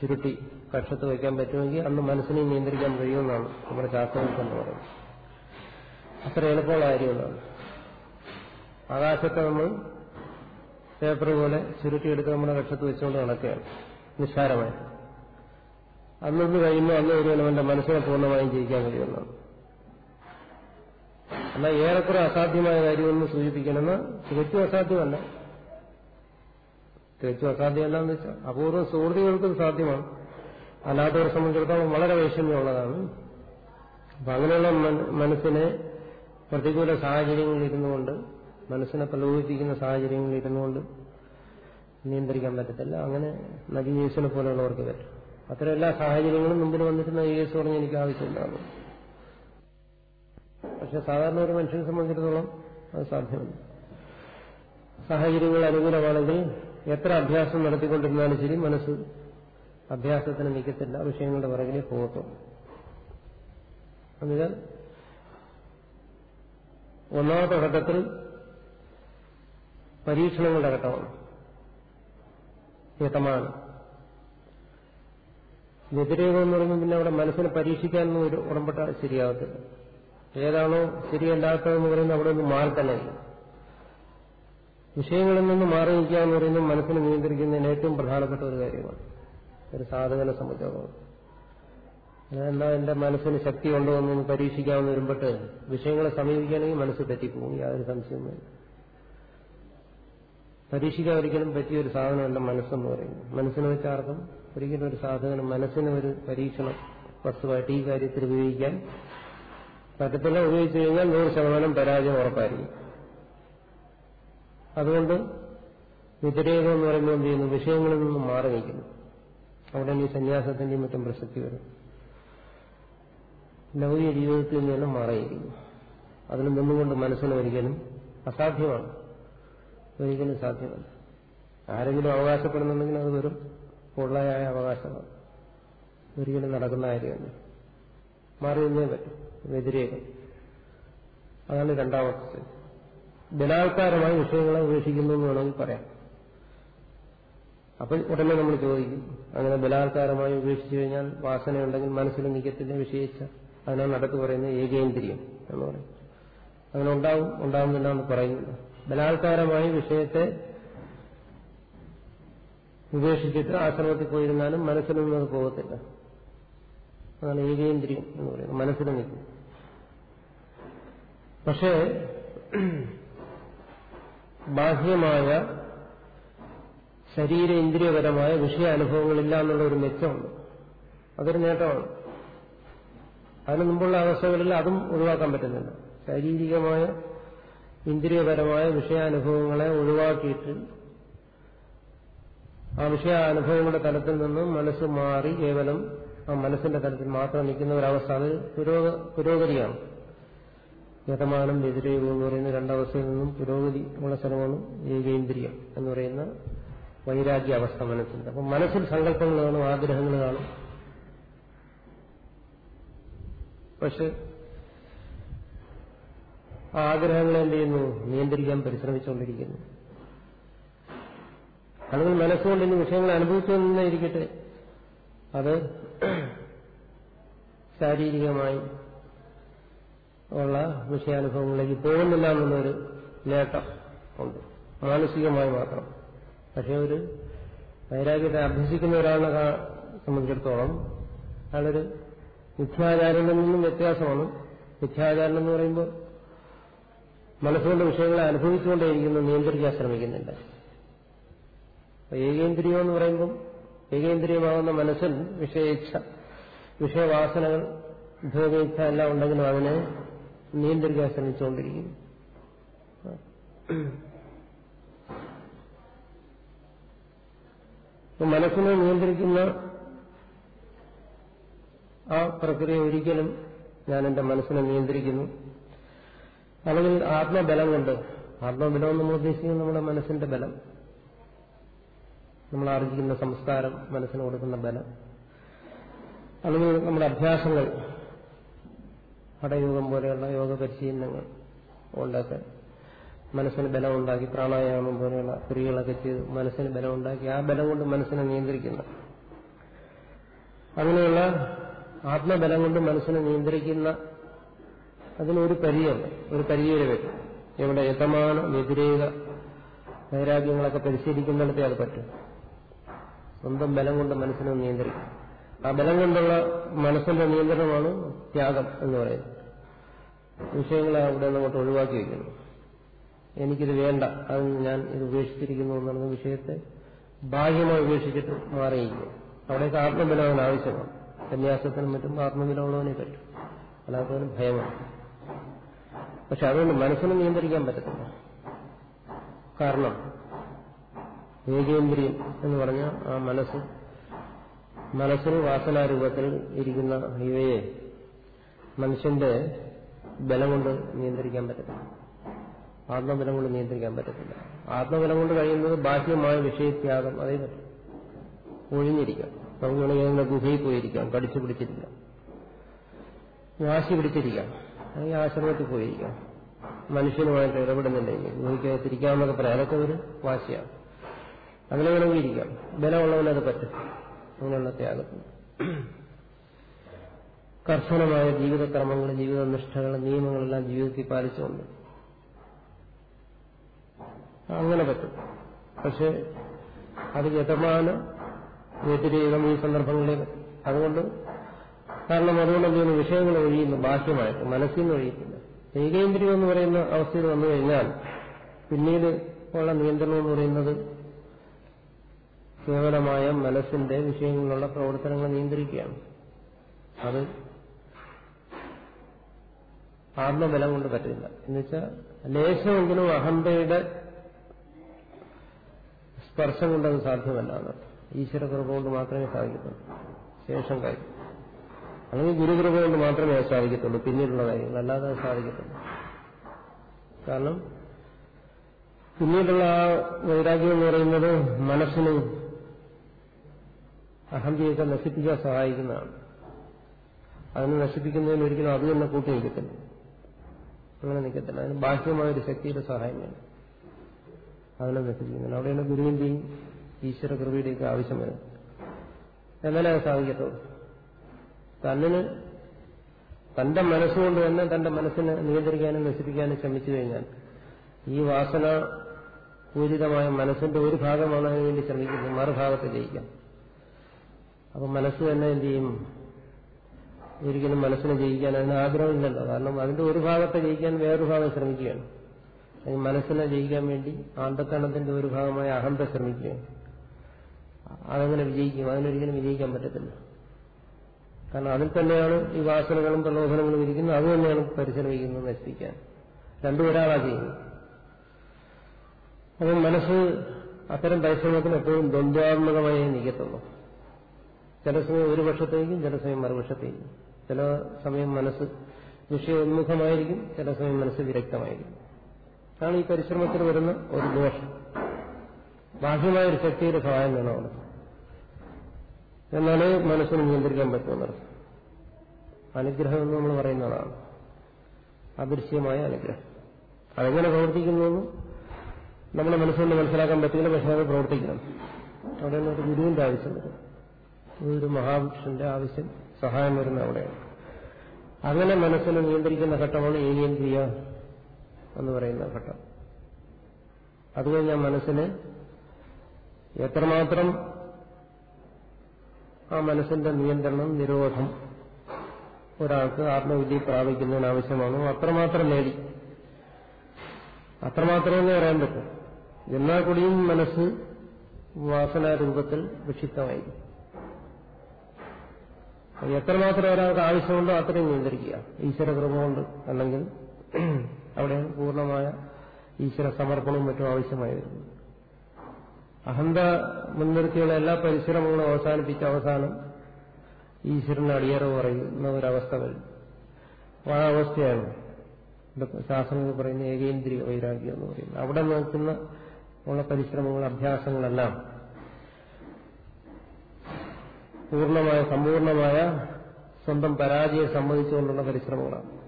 ചുരുട്ടി കക്ഷത്ത് വയ്ക്കാൻ പറ്റുമെങ്കിൽ അന്ന് മനസ്സിനെ നിയന്ത്രിക്കാൻ കഴിയുമെന്നാണ് നമ്മുടെ ശാസ്ത്രം എന്ന് പറയുന്നത്. അത്ര എളുപ്പമുള്ള കാര്യങ്ങളാണ് ആകാശത്തെ നമ്മൾ പേപ്പർ പോലെ ചുരുട്ടിയെടുത്ത് നമ്മുടെ കക്ഷത്ത് വെച്ചുകൊണ്ട് നടക്കുകയാണ്. നിസ്സാരമായി. അന്നത് കഴിയുമ്പോൾ അന്ന് ഒരു അവന്റെ മനസ്സിനെ പൂർണമായും ജയിക്കാൻ കഴിയുമെന്നാണ്. എന്നാൽ ഏറെക്കുറെ അസാധ്യമായ കാര്യമൊന്നും സൂചിപ്പിക്കണമെന്ന് തികച്ചും അസാധ്യമല്ല. തികച്ചും അസാധ്യമല്ല എന്ന് വെച്ചാൽ അപൂർവം സുഹൃത്തുക്കൾക്ക് സാധ്യമാണ്. അല്ലാത്തവരെ സംബന്ധിച്ചിടത്തോളം വളരെ വൈഷമ്യമുള്ളതാണ്. അപ്പൊ അങ്ങനെയുള്ള മനസ്സിനെ പ്രതികൂല സാഹചര്യങ്ങളിൽ ഇരുന്നുകൊണ്ട് മനസ്സിനെ പ്രലോഭിപ്പിക്കുന്ന സാഹചര്യങ്ങളിൽ ഇരുന്നുകൊണ്ട് നിയന്ത്രിക്കാൻ പറ്റത്തില്ല. അങ്ങനെ നജീയേശനെ പോലെയുള്ളവർക്ക് പറ്റും. അത്തരം എല്ലാ സാഹചര്യങ്ങളും മുമ്പിൽ വന്നിട്ട് നജീയേസ് പറഞ്ഞ് എനിക്ക് ആവശ്യമില്ലാന്ന്. പക്ഷെ സാധാരണ ഒരു മനുഷ്യനെ സംബന്ധിച്ചിടത്തോളം അത് സാധ്യമല്ല. സാഹചര്യങ്ങൾ അനുകൂലമാണെങ്കിൽ എത്ര അഭ്യാസം നടത്തിക്കൊണ്ടിരുന്നാലും ശരി മനസ്സ് അഭ്യാസത്തിന് നിൽക്കത്തില്ല. വിഷയങ്ങളുടെ പുറകിലെ പോകത്തുള്ളൂ അതിനാൽ ഒന്നാമത്തെ ഘട്ടത്തിൽ പരീക്ഷണങ്ങളുടെ ഘട്ടമാണ് ഘട്ടമാണ് വ്യതിരേകം എന്ന് പറയുമ്പോൾ പിന്നെ അവിടെ മനസ്സിനെ പരീക്ഷിക്കാനൊന്നും ഒരു ഉടമ്പട്ട ശരിയാകത്തില്ല ഏതാണോ ശരിയല്ലാത്തതെന്ന് പറയുന്നത് അവിടെ ഒന്ന് മാറി തന്നെ വിഷയങ്ങളിൽ നിന്ന് മാറി നിൽക്കുക എന്ന് പറയുന്നത് മനസ്സിനെ നിയന്ത്രിക്കുന്നതിന് ഏറ്റവും പ്രധാനപ്പെട്ട ഒരു കാര്യമാണ്. ഒരു സാധകനെ സംബന്ധിച്ചിടത്തോളം. എന്നാൽ എന്റെ മനസ്സിന് ശക്തി ഉണ്ടോ എന്ന് പരീക്ഷിക്കാമെന്ന് വരുമ്പോട്ട് വിഷയങ്ങളെ സമീപിക്കുകയാണെങ്കിൽ മനസ്സ് തെറ്റിപ്പോകും. യാതൊരു സംശയവും പരീക്ഷിക്കാൻ ഒരിക്കലും പറ്റിയ ഒരു സാധനമല്ല മനസ്സെന്ന് പറയുന്നത്. മനസ്സിന് വെച്ചാർക്കും ഒരിക്കലും ഒരു സാധകന് മനസ്സിന് ഒരു പരീക്ഷണം വസ്തുവായിട്ട് ഈ കാര്യത്തിൽ ഉപയോഗിക്കാൻ പറ്റത്തില്ല. ഉപയോഗിച്ചു കഴിഞ്ഞാൽ നൂറ് ശതമാനം പരാജയം ഉറപ്പായിരിക്കും. അതുകൊണ്ട് വ്യതിരേകം എന്ന് പറയുമ്പോൾ എന്ത് ചെയ്യുന്നു? വിഷയങ്ങളിൽ നിന്നും മാറി നിൽക്കുന്നു. അവിടെ ഈ സന്യാസത്തിന്റെയും മറ്റും പ്രസക്തി വരും. ലൗകിക ജീവിതത്തിൽ നിന്നെല്ലാം മാറിയിരിക്കുന്നു. അതിൽ നിന്നുകൊണ്ട് മനസ്സിന് ഒരിക്കലും അസാധ്യമാണ്. ഒരിക്കലും സാധ്യമല്ല. ആരെങ്കിലും അവകാശപ്പെടുന്നുണ്ടെങ്കിൽ അത് വെറും പൊള്ളയായ അവകാശമാണ്. ഒരിക്കലും നടക്കുന്ന കാര്യമല്ല. മാറി നിന്നേ പറ്റും. വ്യതിരേകം. അതാണ് രണ്ടാമത്തെ ബലാത്കാരമായി വിഷയങ്ങളെ ഉപേക്ഷിക്കുന്നു എന്ന് വേണമെങ്കിൽ പറയാം. അപ്പോൾ ഉടനെ നമ്മൾ ചോദിക്കും അങ്ങനെ ബലാത്കാരമായി ഉപേക്ഷിച്ചു കഴിഞ്ഞാൽ വാസനയുണ്ടെങ്കിൽ മനസ്സിൽ നിൽക്കത്തില്ല വിഷയിച്ച അതിനാണ് നടക്ക് പറയുന്നത് ഏകേന്ദ്രിയം എന്ന് പറയും. അങ്ങനെ ഉണ്ടാവും ഉണ്ടാവുന്നില്ല എന്ന് പറയുന്നില്ല. ബലാത്കാരമായി വിഷയത്തെ ഉപേക്ഷിച്ചിട്ട് ആശ്രമത്തിൽ പോയിരുന്നാലും മനസ്സിൽ നിന്നത് പോകത്തില്ല. അതാണ് ഏകേന്ദ്രിയം എന്ന് പറയുന്നത്. മനസ്സിൽ നിൽക്കും. പക്ഷേ ബാഹ്യമായ ശരീര ഇന്ദ്രിയപരമായ വിഷയാനുഭവങ്ങളില്ല എന്നുള്ള ഒരു മെച്ചമുണ്ട്. അതൊരു നേട്ടമാണ്. അതിന് മുമ്പുള്ള അവസ്ഥകളിൽ അതും ഒഴിവാക്കാൻ പറ്റുന്നില്ല ശാരീരികമായ ഇന്ദ്രിയപരമായ വിഷയാനുഭവങ്ങളെ ഒഴിവാക്കിയിട്ട് ആ വിഷയാനുഭവങ്ങളുടെ തലത്തിൽ നിന്നും മനസ്സ് മാറി കേവലം ആ മനസ്സിന്റെ തലത്തിൽ മാത്രം നിൽക്കുന്ന ഒരവസ്ഥ അത് പുരോഗതിയാണ്. യഥമാനം വ്യതിരേകം എന്ന് പറയുന്ന രണ്ടവസ്ഥയിൽ നിന്നും പുരോഗതി ഉള്ള സ്ഥലമാണ് ഏകേന്ദ്രിയം എന്ന് പറയുന്ന വൈരാഗ്യ അവസ്ഥ മനസ്സിന്റെ അപ്പം മനസ്സിൽ സങ്കല്പങ്ങൾ കാണും ആഗ്രഹങ്ങൾ കാണും. പക്ഷെ ആ ആഗ്രഹങ്ങൾ എന്ത് ചെയ്യുന്നു? നിയന്ത്രിക്കാൻ പരിശ്രമിച്ചുകൊണ്ടിരിക്കുന്നു. അല്ലെങ്കിൽ മനസ്സുകൊണ്ട് ഇനി വിഷയങ്ങൾ അനുഭവിച്ചു തന്നെ ഇരിക്കട്ടെ. അത് ശാരീരികമായി ഉള്ള വിഷയാനുഭവങ്ങളിലേക്ക് പോകുന്നില്ല എന്നുള്ളൊരു നേട്ടം ഉണ്ട്. മാനസികമായി മാത്രം. പക്ഷെ ഒരു വൈരാഗ്യത്തെ അഭ്യസിക്കുന്ന ഒരാളെ സംബന്ധിച്ചിടത്തോളം അയാളൊരു മിഥ്യാചാരനിൽ നിന്നും വ്യത്യാസമാണ്. മിഥ്യാചാരണം എന്ന് പറയുമ്പോൾ മനസ്സുകൊണ്ട് വിഷയങ്ങളെ അനുഭവിച്ചുകൊണ്ടേയിരിക്കുന്നു നിയന്ത്രിക്കാൻ ശ്രമിക്കുന്നില്ല ഏകേന്ദ്രിയം എന്ന് പറയുമ്പം ഏകേന്ദ്രിയമാകുന്ന മനസ്സിൽ വിഷയിച്ച വിഷയവാസനകൾ ഭോഗയിച്ച എല്ലാം ഉണ്ടെങ്കിലും അതിനെ നിയന്ത്രിക്കാൻ ശ്രമിച്ചുകൊണ്ടിരിക്കുന്നു. മനസ്സിനെ നിയന്ത്രിക്കുന്ന ആ പ്രക്രിയ ഒരിക്കലും ഞാൻ എന്റെ മനസ്സിനെ നിയന്ത്രിക്കുന്നു. അല്ലെങ്കിൽ ആത്മബലം കൊണ്ട് ആത്മബലം എന്ന് നമ്മൾ ഉദ്ദേശിക്കുന്നത് നമ്മുടെ മനസ്സിന്റെ ബലം. നമ്മൾ ആർജിക്കുന്ന സംസ്കാരം മനസ്സിന് കൊടുക്കുന്ന ബലം. അല്ലെങ്കിൽ നമ്മുടെ അഭ്യാസങ്ങൾ ഹഠയോഗം പോലെയുള്ള യോഗ പരിശീലനങ്ങൾ ഉണ്ടാക്കാൻ മനസ്സിന് ബലം ഉണ്ടാക്കി പ്രാണായാമം പോലെയുള്ള ക്രിയകളൊക്കെ ചെയ്ത് മനസ്സിന് ബലം ഉണ്ടാക്കി ആ ബലം കൊണ്ട് മനസ്സിനെ നിയന്ത്രിക്കുന്ന. അങ്ങനെയുള്ള ആത്മബലം കൊണ്ട് മനസ്സിനെ നിയന്ത്രിക്കുന്ന അതിനൊരു പരിചയമുണ്ട് ഒരു പരിചയം വരും. എവിടെ യഥമാണ് വ്യതിരേക വൈരാഗ്യങ്ങളൊക്കെ പരിശീലിക്കുന്നിടത്തേ അത് പറ്റും. സ്വന്തം ബലം കൊണ്ട് മനസ്സിനെ നിയന്ത്രിക്കും. ആ ബലം കൊണ്ടുള്ള മനസ്സിന്റെ നിയന്ത്രണമാണ് ത്യാഗം എന്ന് പറയുന്നത്. വിഷയങ്ങളെ അവിടെ അങ്ങോട്ട് ഒഴിവാക്കി വയ്ക്കുന്നു എനിക്കിത് വേണ്ട. അത് ഞാൻ ഇത് ഉപേക്ഷിച്ചിരിക്കുന്നു എന്നുള്ള വിഷയത്തെ ബാഹ്യമായി ഉപേക്ഷിച്ചിട്ട് മാറിയിരിക്കും അവിടേക്ക് ആത്മബലം അവന് ആവശ്യമാണ്. സന്യാസത്തിനും മറ്റും ആത്മബലമുള്ളവനെ പറ്റും. അല്ലാത്തവന് ഭയമാണ്. പക്ഷെ അതുകൊണ്ട് മനസ്സിനെ നിയന്ത്രിക്കാൻ പറ്റത്തില്ല. കാരണം ഏകേന്ദ്രിയം എന്ന് പറഞ്ഞാൽ ആ മനസ്സ് മനസ്സിന് വാസനാരൂപത്തിൽ ഇരിക്കുന്ന ഇവയെ മനുഷ്യന്റെ ബലം കൊണ്ട് നിയന്ത്രിക്കാൻ പറ്റത്തില്ല. ആത്മബലം കൊണ്ട് നിയന്ത്രിക്കാൻ പറ്റത്തില്ല. ആത്മബലം കൊണ്ട് കഴിയുന്നത് ബാഹ്യമായ വിഷയത്യാഗം അതേ പറ്റും. ഒഴിഞ്ഞിരിക്കാം. നമുക്ക് വേണമെങ്കിൽ ഗുഹയിൽ പോയിരിക്കാം. കടിച്ചു പിടിച്ചിരിക്കാം. വാശി പിടിച്ചിരിക്കാം. അല്ലെങ്കിൽ ആശ്രമത്തിൽ പോയിരിക്കാം. മനുഷ്യനുമായിട്ട് ഇടപെടുന്നില്ലെങ്കിൽ ഗുഹയ്ക്കകത്തിരിക്കാമെന്നൊക്കെ പറയാം. അതൊക്കെ ഒരു വാശിയാണ്. അങ്ങനെ വേണമെങ്കിൽ ഇരിക്കാം. ബലമുള്ളവനത് പറ്റും. അങ്ങനെയുള്ള ത്യാഗത്തിന്. കർശനമായ ജീവിതക്രമങ്ങൾ ജീവിതനിഷ്ഠകൾ നിയമങ്ങളെല്ലാം ജീവിതത്തിൽ പാലിച്ചുകൊണ്ട്. അങ്ങനെ പറ്റും. പക്ഷെ അത് യഥമാന വ്യതിരേകം ഈ സന്ദർഭങ്ങളിൽ അതുകൊണ്ട് കാരണം അതുകൊണ്ട് എന്തെങ്കിലും വിഷയങ്ങൾ ഒഴിയുന്നു. ബാഹ്യമായിട്ട് മനസ്സിൽ നിന്ന് ഒഴിയുന്നില്ല. ഏകേന്ദ്രിയം എന്ന് പറയുന്ന അവസ്ഥയിൽ വന്നു കഴിഞ്ഞാൽ പിന്നീട് ഉള്ള നിയന്ത്രണം എന്ന് പറയുന്നത് കേവലമായ മനസ്സിന്റെ വിഷയങ്ങളിലുള്ള പ്രവർത്തനങ്ങൾ നിയന്ത്രിക്കുകയാണ്. അത് ആത്മബലം കൊണ്ട് പറ്റില്ല. എന്നുവെച്ചാൽ ലേശമെങ്കിലും അഹന്തയുടെ സ്പർശം കൊണ്ടത് സാധ്യമല്ല ഈശ്വര ഈശ്വരകൃപ കൊണ്ട് മാത്രമേ സാധിക്കത്തുള്ളൂ. ശേഷം കാര്യം. അല്ലെങ്കിൽ ഗുരുകൃപ കൊണ്ട് മാത്രമേ അത് സാധിക്കത്തുള്ളൂ. പിന്നീടുള്ള കാര്യങ്ങൾ. അല്ലാതെ അത് സാധിക്കത്തുള്ളൂ കാരണം പിന്നീടുള്ള ആ വൈരാഗ്യം എന്ന് പറയുന്നത് മനസ്സിന് അഹന്തിയൊക്കെ നശിപ്പിക്കാൻ സഹായിക്കുന്നതാണ്. അതിനെ നശിപ്പിക്കുന്നതിന് ഒരിക്കലും അത് തന്നെ കൂട്ടി അങ്ങനെ നിൽക്കത്തില്ല. അതിന് ബാഹ്യമായൊരു ശക്തിയുടെ സഹായം വേണം അതിനെ നശിപ്പിക്കുന്നത് അവിടെയാണ് ഗുരുവിന്റെയും ഈശ്വര കൃപയുടെയൊക്കെ ആവശ്യം വരുന്നത്. എന്നാലേ അത് സാധിക്കത്തുള്ളൂ. തന്നിന് തന്റെ മനസ്സുകൊണ്ട് തന്നെ തന്റെ മനസ്സിനെ നിയന്ത്രിക്കാനും നശിപ്പിക്കാനും ശ്രമിച്ചു കഴിഞ്ഞാൽ ഈ വാസന പൂരിതമായ മനസ്സിന്റെ ഒരു ഭാഗമാണ് അതിനുവേണ്ടി ശ്രമിക്കുന്നത്. മറുഭാഗത്ത് ജയിക്കാം. അപ്പൊ മനസ്സ് തന്നെ എന്ത് ചെയ്യും? ഒരിക്കലും മനസ്സിനെ ജയിക്കാൻ അതിന് ആഗ്രഹമില്ലല്ലോ. കാരണം അതിന്റെ ഒരു ഭാഗത്തെ ജയിക്കാൻ വേറൊരു ഭാഗം ശ്രമിക്കുകയാണ്. മനസ്സിനെ ജയിക്കാൻ വേണ്ടി ആന്തക്കണത്തിന്റെ ഒരു ഭാഗമായ അഹന്ത ശ്രമിക്കുകയാണ്. അതങ്ങനെ വിജയിക്കും. അതിനൊരിക്കലും വിജയിക്കാൻ പറ്റത്തില്ല. കാരണം അതിൽ തന്നെയാണ് ഈ വാസനകളും പ്രലോഭനങ്ങളും ഇരിക്കുന്നത്. അത് തന്നെയാണ് പരിശ്രമിക്കുന്നത് നശിപ്പിക്കാൻ. രണ്ടും ഒരാളാ ചെയ്യുന്നത്. അപ്പം മനസ്സ് അത്തരം പരിശ്രമത്തിന് എപ്പോഴും ദ്വന്ദ്വാത്മകമായി നിൽക്കത്തുള്ളൂ. ചില സമയം ഒരു പക്ഷത്തേക്കും ചില സമയം മറുപക്ഷത്തേക്കും. ചില സമയം മനസ്സ് വിഷയോന്മുഖമായിരിക്കും ചില സമയം മനസ്സ് വിരക്തമായിരിക്കും. അതാണ് ഈ പരിശ്രമത്തിൽ വരുന്ന ഒരു ദോഷം. ബാഹ്യമായ ഒരു ശക്തിയുടെ സഹായം വേണം അവിടെ. എന്നാലേ മനസ്സിന് നിയന്ത്രിക്കാൻ പറ്റുമെന്നർത്ഥം അനുഗ്രഹം എന്ന് നമ്മൾ പറയുന്നതാണ്. അദൃശ്യമായ അനുഗ്രഹം. അതെങ്ങനെ പ്രവർത്തിക്കുന്നു നമ്മുടെ മനസ്സുകൊണ്ട് മനസ്സിലാക്കാൻ പറ്റില്ല പക്ഷെ അത് പ്രവർത്തിക്കണം. അവിടെ ഒരു ഗുരുവിന്റെ ആവശ്യം വരും. ഒരു മഹാപുരുഷന്റെ ആവശ്യം സഹായം വരുന്ന അവിടെയാണ്. അങ്ങനെ മനസ്സിനെ നിയന്ത്രിക്കുന്ന ഘട്ടമാണ് ഏകേന്ദ്രിയ എന്ന് പറയുന്ന ഘട്ടം. അത് കഴിഞ്ഞാൽ മനസ്സിന് എത്രമാത്രം ആ മനസ്സിന്റെ നിയന്ത്രണം നിരോധം ഒരാൾക്ക് ആത്മവിദ്യ പ്രാപിക്കുന്നതിന് ആവശ്യമാണോ? അത്രമാത്രം നേടി. അത്രമാത്രമേ പറയാൻ പറ്റും. എന്നാൽ കൂടിയും മനസ്സ് വാസനാരൂപത്തിൽ വിക്ഷിപ്തമായിരിക്കും. എത്രമാത്രം ഒരാൾക്ക് ആവശ്യമുണ്ടോ അത്രയും നിയന്ത്രിക്കുക. ഈശ്വര കൃപ കൊണ്ട് അല്ലെങ്കിൽ അവിടെ പൂർണമായ ഈശ്വര സമർപ്പണവും മറ്റും ആവശ്യമായി വരുന്നു. അഹന്ത മുൻനിർത്തിയുള്ള എല്ലാ പരിശ്രമങ്ങളും അവസാനിപ്പിച്ച അവസാനം ഈശ്വരന് അടിയറവ് പറയുന്ന ഒരവസ്ഥ വരും. ആ അവസ്ഥയാണ് ശാസ്ത്രങ്ങൾ പറയുന്ന ഏകേന്ദ്രിയ വൈരാഗ്യം എന്ന് പറയുന്നത്. അവിടെ നോക്കുന്ന ഉള്ള പരിശ്രമങ്ങൾ അഭ്യാസങ്ങളെല്ലാം പൂർണമായ സമ്പൂർണമായ സ്വന്തം പരാജയം സമ്മതിച്ചുകൊണ്ടുള്ള പരിശ്രമങ്ങളാണ്.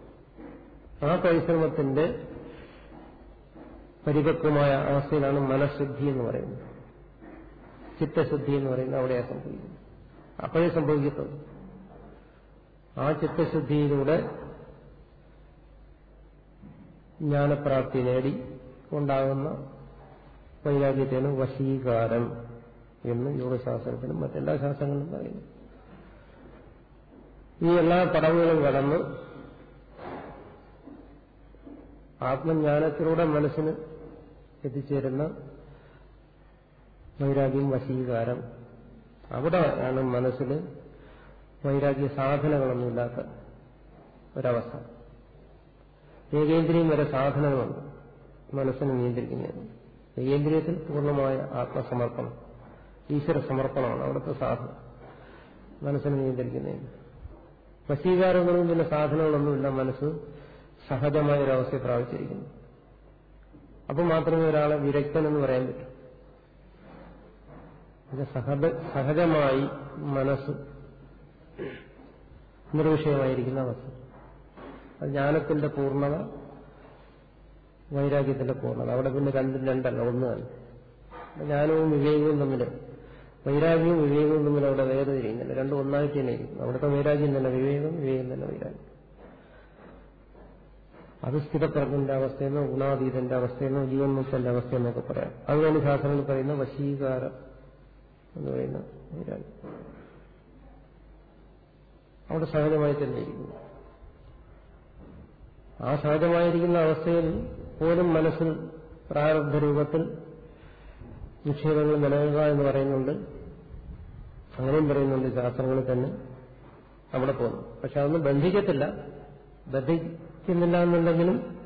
ആ പരിശ്രമത്തിന്റെ പരിപക്വമായ അവസ്ഥയിലാണ് മനഃശുദ്ധി എന്ന് പറയുന്നത്. ചിത്തശുദ്ധി എന്ന് പറയുന്നത് അവിടെയാണ് സംഭവിക്കുന്നത്. അപ്പോഴേ സംഭവിക്കത്തുള്ളൂ. ആ ചിത്തശുദ്ധിയിലൂടെ ജ്ഞാനപ്രാപ്തി നേടി ഉണ്ടാകുന്ന വൈരാഗ്യത്തിന് വശീകാരം. എന്ന് യോഗശാസ്ത്രത്തിനും മറ്റെല്ലാ ശാസ്ത്രങ്ങളും പറയുന്നു. ഈ എല്ലാ പടവുകളും കടന്ന് ആത്മജ്ഞാനത്തിലൂടെ മനസ്സിന് എത്തിച്ചേരുന്ന വൈരാഗ്യം വശീകാരം. അവിടെ ആണ് മനസ്സിൽ വൈരാഗ്യ സാധനങ്ങളൊന്നുമില്ലാത്ത ഒരവസ്ഥ. ഏകേന്ദ്രിയം വരെ സാധനങ്ങളുണ്ട് മനസ്സിനെ നിയന്ത്രിക്കുന്നതിന് ഏകേന്ദ്രിയത്തിൽ പൂർണമായ ആത്മസമർപ്പണം. ഈശ്വര സമർപ്പണമാണ്. അവിടുത്തെ സാധനം. മനസ്സിനെ നിയന്ത്രിക്കുന്നതിന് വശീകാരങ്ങളും പിന്നെ സാധനങ്ങളൊന്നുമില്ല. മനസ്സ് സഹജമായ ഒരവസ്ഥയെ പ്രാപിച്ചിരിക്കുന്നു. അപ്പൊ മാത്രമേ ഒരാളെ വിരക്തൻ എന്ന് പറയാൻ പറ്റൂ. സഹജമായി മനസ്സ് നിർവിഷയമായിരിക്കുന്ന അവസ്ഥ. അത് ജ്ഞാനത്തിന്റെ പൂർണത വൈരാഗ്യത്തിന്റെ പൂർണത. അവിടെ പിന്നെ രണ്ടും രണ്ടല്ല ഒന്ന് തന്നെ. ജ്ഞാനവും വിവേകവും തമ്മിൽ വൈരാഗ്യവും വിവേകവും തമ്മിൽ അവിടെ വേർതിരിയുന്നില്ല. രണ്ടും ഒന്നായിട്ട് തന്നെ അവിടുത്തെ വൈരാഗ്യം തന്നെ വിവേകം വിവേകം തന്നെ വൈരാഗ്യം. അത് സ്ഥിരപ്രജ്ഞന്റെ അവസ്ഥയെന്നോ ഗുണാതീതന്റെ അവസ്ഥയെന്നോ ജീവൻ മുക്തന്റെ അവസ്ഥയെന്നൊക്കെ പറയാം. അതുകൊണ്ട് ശാസ്ത്രങ്ങൾ പറയുന്ന വശീകാരം എന്ന് പറയുന്ന വൈരാഗ്യം. അവിടെ സഹജമായി തന്നെ ഇരിക്കുന്നു. ആ സഹജമായിരിക്കുന്ന അവസ്ഥയിൽ പോലും മനസ്സിൽ പ്രാരബ്ധ രൂപത്തിൽ നിക്ഷേപങ്ങൾ നിലനിൽക്കുക എന്ന് പറയുന്നുണ്ട്. അങ്ങനെയും പറയുന്നുണ്ട് ശാസ്ത്രങ്ങളിൽ തന്നെ. അവിടെ പോകുന്നു. പക്ഷെ അതൊന്നും ബന്ധിക്കത്തില്ല. ബന്ധിക്കുന്നില്ല എന്നുണ്ടെങ്കിലും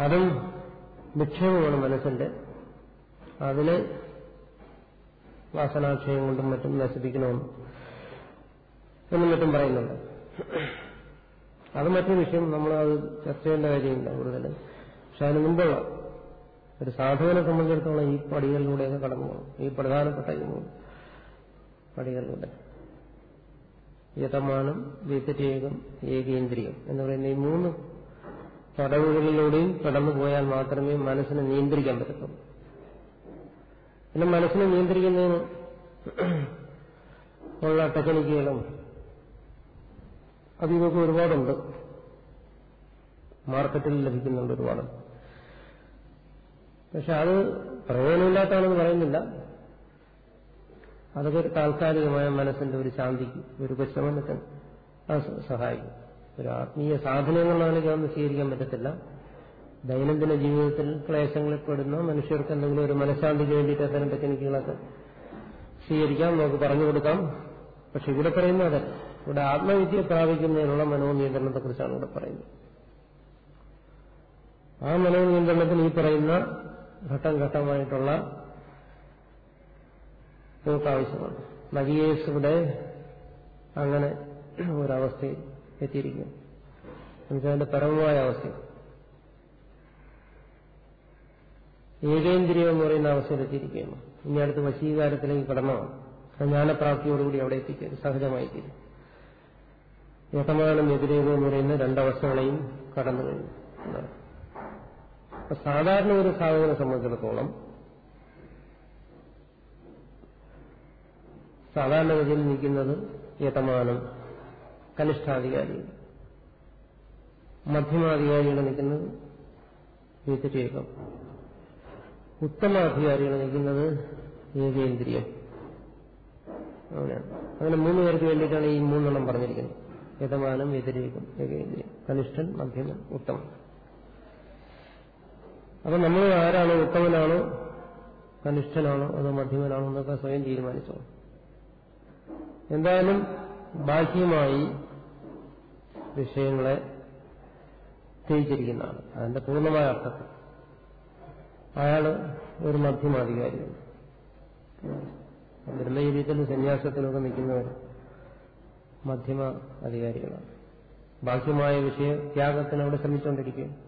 അതും നിക്ഷേപമാണ് മനസ്സിന്റെ. അതിനെ വാസനാക്ഷയം കൊണ്ടും മറ്റും നശിപ്പിക്കണമെന്ന് എന്നും മറ്റും പറയുന്നുണ്ട്. അത് മറ്റൊരു വിഷയം നമ്മൾ അത് ചർച്ച ചെയ്യേണ്ട കാര്യമില്ല കൂടുതൽ. പക്ഷെ അതിന് മുമ്പുള്ള ഒരു സാധുവിനെ സംബന്ധിച്ചിടത്തോളം ഈ പടികളിലൂടെയൊക്കെ കടന്നു പോകും ഈ പ്രധാനപ്പെട്ട ഈ പടികളിലൂടെ യതമാനം വ്യതിരേകം ഏകേന്ദ്രിയം എന്ന് പറയുന്ന ഈ മൂന്ന് പടവുകളിലൂടെയും കടന്നുപോയാൽ മാത്രമേ മനസ്സിനെ നിയന്ത്രിക്കാൻ പറ്റത്തുള്ളൂ. പിന്നെ മനസ്സിനെ നിയന്ത്രിക്കുന്നതിന് ഉള്ള ടെക്നിക്കുകളും അത് ഇതൊക്കെ ഒരുപാടുണ്ട്. മാർക്കറ്റിൽ ലഭിക്കുന്നുണ്ട് ഒരുപാട്. പക്ഷെ അത് പ്രയോജനമില്ലാത്തതാണെന്ന് പറയുന്നില്ല. അതൊക്കെ ഒരു താൽക്കാലികമായ മനസ്സിന്റെ ഒരു ശാന്തിക്ക് ഒരു അത് സഹായിക്കും. ഒരു ആത്മീയ സാധന എന്നുള്ള സ്വീകരിക്കാൻ പറ്റത്തില്ല. ദൈനംദിന ജീവിതത്തിൽ ക്ലേശങ്ങളിൽ പെടുന്ന മനുഷ്യർക്ക് എന്തെങ്കിലും ഒരു മനഃശാന്തിക്ക് വേണ്ടിയിട്ട് അത്തരം ടെക്നിക്കുകളൊക്കെ സ്വീകരിക്കാം നമുക്ക് പറഞ്ഞു കൊടുക്കാം. പക്ഷെ ഇവിടെ പറയുന്നത് ഇവിടെ ആത്മവിദ്യ പ്രാപിക്കുന്നതിനുള്ള മനോനിയന്ത്രണത്തെക്കുറിച്ചാണ് ഇവിടെ പറയുന്നത്. ആ മനോനിയന്ത്രണത്തിന് ഈ പറയുന്ന ഘട്ടം ഘട്ടമായിട്ടുള്ള നമുക്ക് ആവശ്യമാണ് നഗിയേസ് ഇവിടെ അങ്ങനെ ഒരവസ്ഥയിൽ എത്തിയിരിക്കും എന്നുവെച്ചാൽ പരമമായ അവസ്ഥ. ഏകേന്ദ്രിയം എന്ന് പറയുന്ന അവസ്ഥയിൽ എത്തിയിരിക്കുകയാണ് ഇനി അടുത്ത് വശീകാരത്തിലേക്ക് കടന്നതാണ് ജ്ഞാനപ്രാപ്തിയോടുകൂടി അവിടെ എത്തിക്കരുത്. സഹജമായി തീരും യഥമാനം വ്യതിരേകം എന്ന് പറയുന്ന രണ്ടവസ്ഥകളെയും കടന്നു കഴിഞ്ഞു സാധാരണ ഒരു സാധകനെ സംബന്ധിച്ചിടത്തോളം സാധാരണഗതിയിൽ നിൽക്കുന്നത് യതമാനം കനിഷ്ഠാധികാരി മധ്യമാധികാരികൾ നിൽക്കുന്നത് വ്യതിരേകം ഉത്തമാധികാരികൾ നിൽക്കുന്നത് ഏകേന്ദ്രിയം അങ്ങനെയാണ്. അങ്ങനെ മൂന്ന് പേർക്ക് വേണ്ടിയിട്ടാണ് ഈ മൂന്നെണ്ണം പറഞ്ഞിരിക്കുന്നത്. യഥമാനം വ്യതിരേകം ഏകേന്ദ്രിയം കനിഷ്ഠൻ മധ്യമൻ ഉത്തമൻ. അപ്പൊ നമ്മൾ ആരാണോ ഉത്തമനാണോ കനിഷ്ഠനാണോ അതോ മധ്യമനാണോ എന്നൊക്കെ സ്വയം തീരുമാനിച്ചോ എന്തായാലും ബാഹ്യമായി വിഷയങ്ങളെ തിരിച്ചിരിക്കുന്നതാണ് അതിന്റെ പൂർണമായ അർത്ഥത്തിൽ അയാൾ ഒരു മധ്യമാധികാരിയാണ്. ബ്രഹ്മചര്യത്തിലും സന്യാസത്തിലൊക്കെ നിൽക്കുന്നവർ മധ്യമ അധികാരികളാണ് ബാഹ്യമായ വിഷയ ത്യാഗത്തിന് അവിടെ ശ്രമിച്ചുകൊണ്ടിരിക്കുകയാണ്.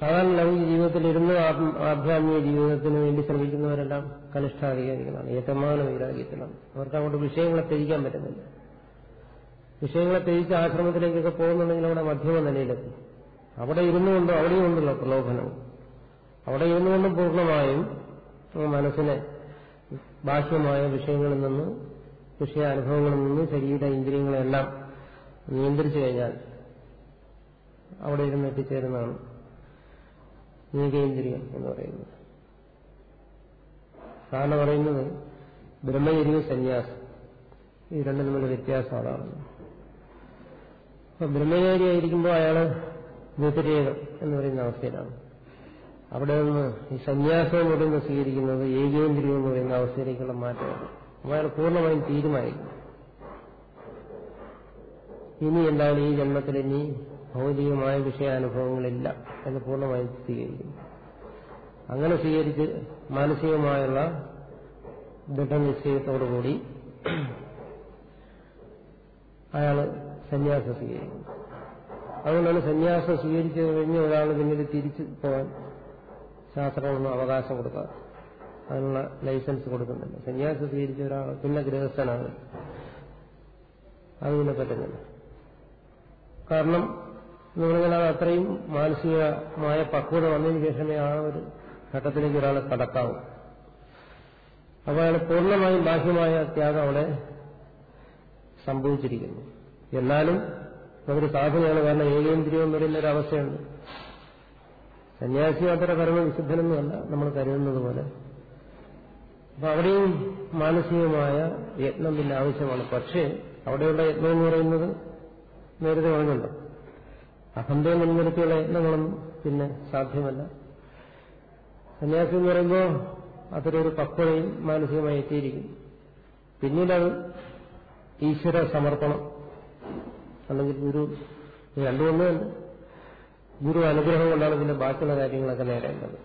സാധാരണ ലൗകിക ജീവിതത്തിലിരുന്ന് ആധ്യാത്മിക ജീവിതത്തിന് വേണ്ടി ശ്രമിക്കുന്നവരെല്ലാം കനിഷ്ഠാധികാരികളാണ് ഏറ്റമാന വൈരാഗ്യത്തിലാണ്. അവർക്ക് അങ്ങോട്ട് വിഷയങ്ങളെ ത്യജിക്കാൻ പറ്റുന്നില്ല. വിഷയങ്ങളെ ത്യജിച്ച് ആശ്രമത്തിലേക്കൊക്കെ പോകുന്നുണ്ടെങ്കിൽ അവിടെ മധ്യമ നിലയിലെത്തും. അവിടെ ഇരുന്നുകൊണ്ടും അവിടെയും ഉണ്ടല്ലോ പ്രലോഭനം. അവിടെ ഇരുന്നു ഇരുന്നുകൊണ്ടും പൂർണമായും മനസ്സിനെ ബാഹ്യമായ വിഷയങ്ങളിൽ നിന്ന് വിഷയാനുഭവങ്ങളിൽ നിന്ന് ശരീര ഇന്ദ്രിയങ്ങളെല്ലാം നിയന്ത്രിച്ചു കഴിഞ്ഞാൽ അവിടെ ഇരുന്ന് എത്തിച്ചേരുന്നതാണ് ഏകേന്ദ്രിയം എന്ന് പറയുന്നത്. സാധാരണ പറയുന്നത് ബ്രഹ്മചര്യവും സന്യാസം. ഈ രണ്ടും തമ്മിലുള്ള വ്യത്യാസം അതാണ്. അപ്പൊ ബ്രഹ്മചാരിയായിരിക്കുമ്പോൾ അയാൾ വ്യതിരേകം എന്ന് പറയുന്ന അവസ്ഥയിലാണ്. അവിടെ നിന്ന് ഈ സന്യാസം എന്ന് പറയുന്നത് സ്വീകരിക്കുന്നത് ഏകേന്ദ്രിയം എന്ന് പറയുന്ന അവസ്ഥയിലേക്കുള്ള മാറ്റമാണ്. അപ്പൊ അയാൾ പൂർണമായും തീരുമാനിക്കും ഇനി എന്താണ് ഈ ജന്മത്തിൽ ഇനി ഭൗതികമായ വിഷയാനുഭവങ്ങളില്ല എന്ന് പൂർണമായും സ്വീകരിക്കും അങ്ങനെ സ്വീകരിച്ച് മാനസികമായുള്ള ദൃഢനിശ്ചയത്തോടുകൂടി അയാൾ സന്യാസം സ്വീകരിക്കും അതുകൊണ്ടാണ് സന്യാസം സ്വീകരിച്ചു കഴിഞ്ഞ ഒരാൾ പിന്നീട് തിരിച്ചു പോകാൻ ശാസ്ത്രമൊന്നും അവകാശം കൊടുക്കാറ് അതിനുള്ള ലൈസൻസ് കൊടുക്കുന്നുണ്ട് സന്യാസം സ്വീകരിച്ച ഒരാൾ പിന്നെ ഗൃഹസ്ഥനാണ്. അതിനെ പിന്നെ പറ്റുന്നില്ല. കാരണം നിങ്ങളിങ്ങനെ അത് അത്രയും മാനസികമായ പക്വത വന്നതിന് ശേഷമേ ആ ഒരു ഘട്ടത്തിലേക്ക് ഒരാളെ കടക്കാവൂ. അപ്പോൾ അയാൾ പൂർണമായും ബാഹ്യമായ ത്യാഗം അവിടെ സംഭവിച്ചിരിക്കുന്നു. എന്നാലും അതൊരു സാധനയാണ്. കാരണം ഏകേന്ദ്രിയം എന്ന് പറയുന്ന ഒരു അവസ്ഥയുണ്ട്. സന്യാസി അത്ര പരമവിശുദ്ധനൊന്നുമല്ല നമ്മൾ കരുതുന്നത് പോലെ. അപ്പൊ അവിടെയും മാനസികമായ യത്നം പിന്നെ ആവശ്യമാണ്. പക്ഷേ അവിടെയുള്ള യത്നം എന്ന് പറയുന്നത് നേരത്തെ പറഞ്ഞുണ്ട് അഹന്തയെ മുൻനിർത്തിയുള്ള യത്നങ്ങളൊന്നും പിന്നെ സാധ്യമല്ല. സന്യാസി എന്ന് പറയുമ്പോൾ അത്തരൊരു പക്വതയും മാനസികമായി എത്തിയിരിക്കും. പിന്നീട് അത് ഈശ്വര സമർപ്പണം. അല്ലെങ്കിൽ ഗുരു രണ്ടുമൊന്നുമല്ല ഗുരു അനുഗ്രഹം കൊണ്ടാണ് പിന്നെ ബാക്കിയുള്ള കാര്യങ്ങളൊക്കെ നേടേണ്ടത്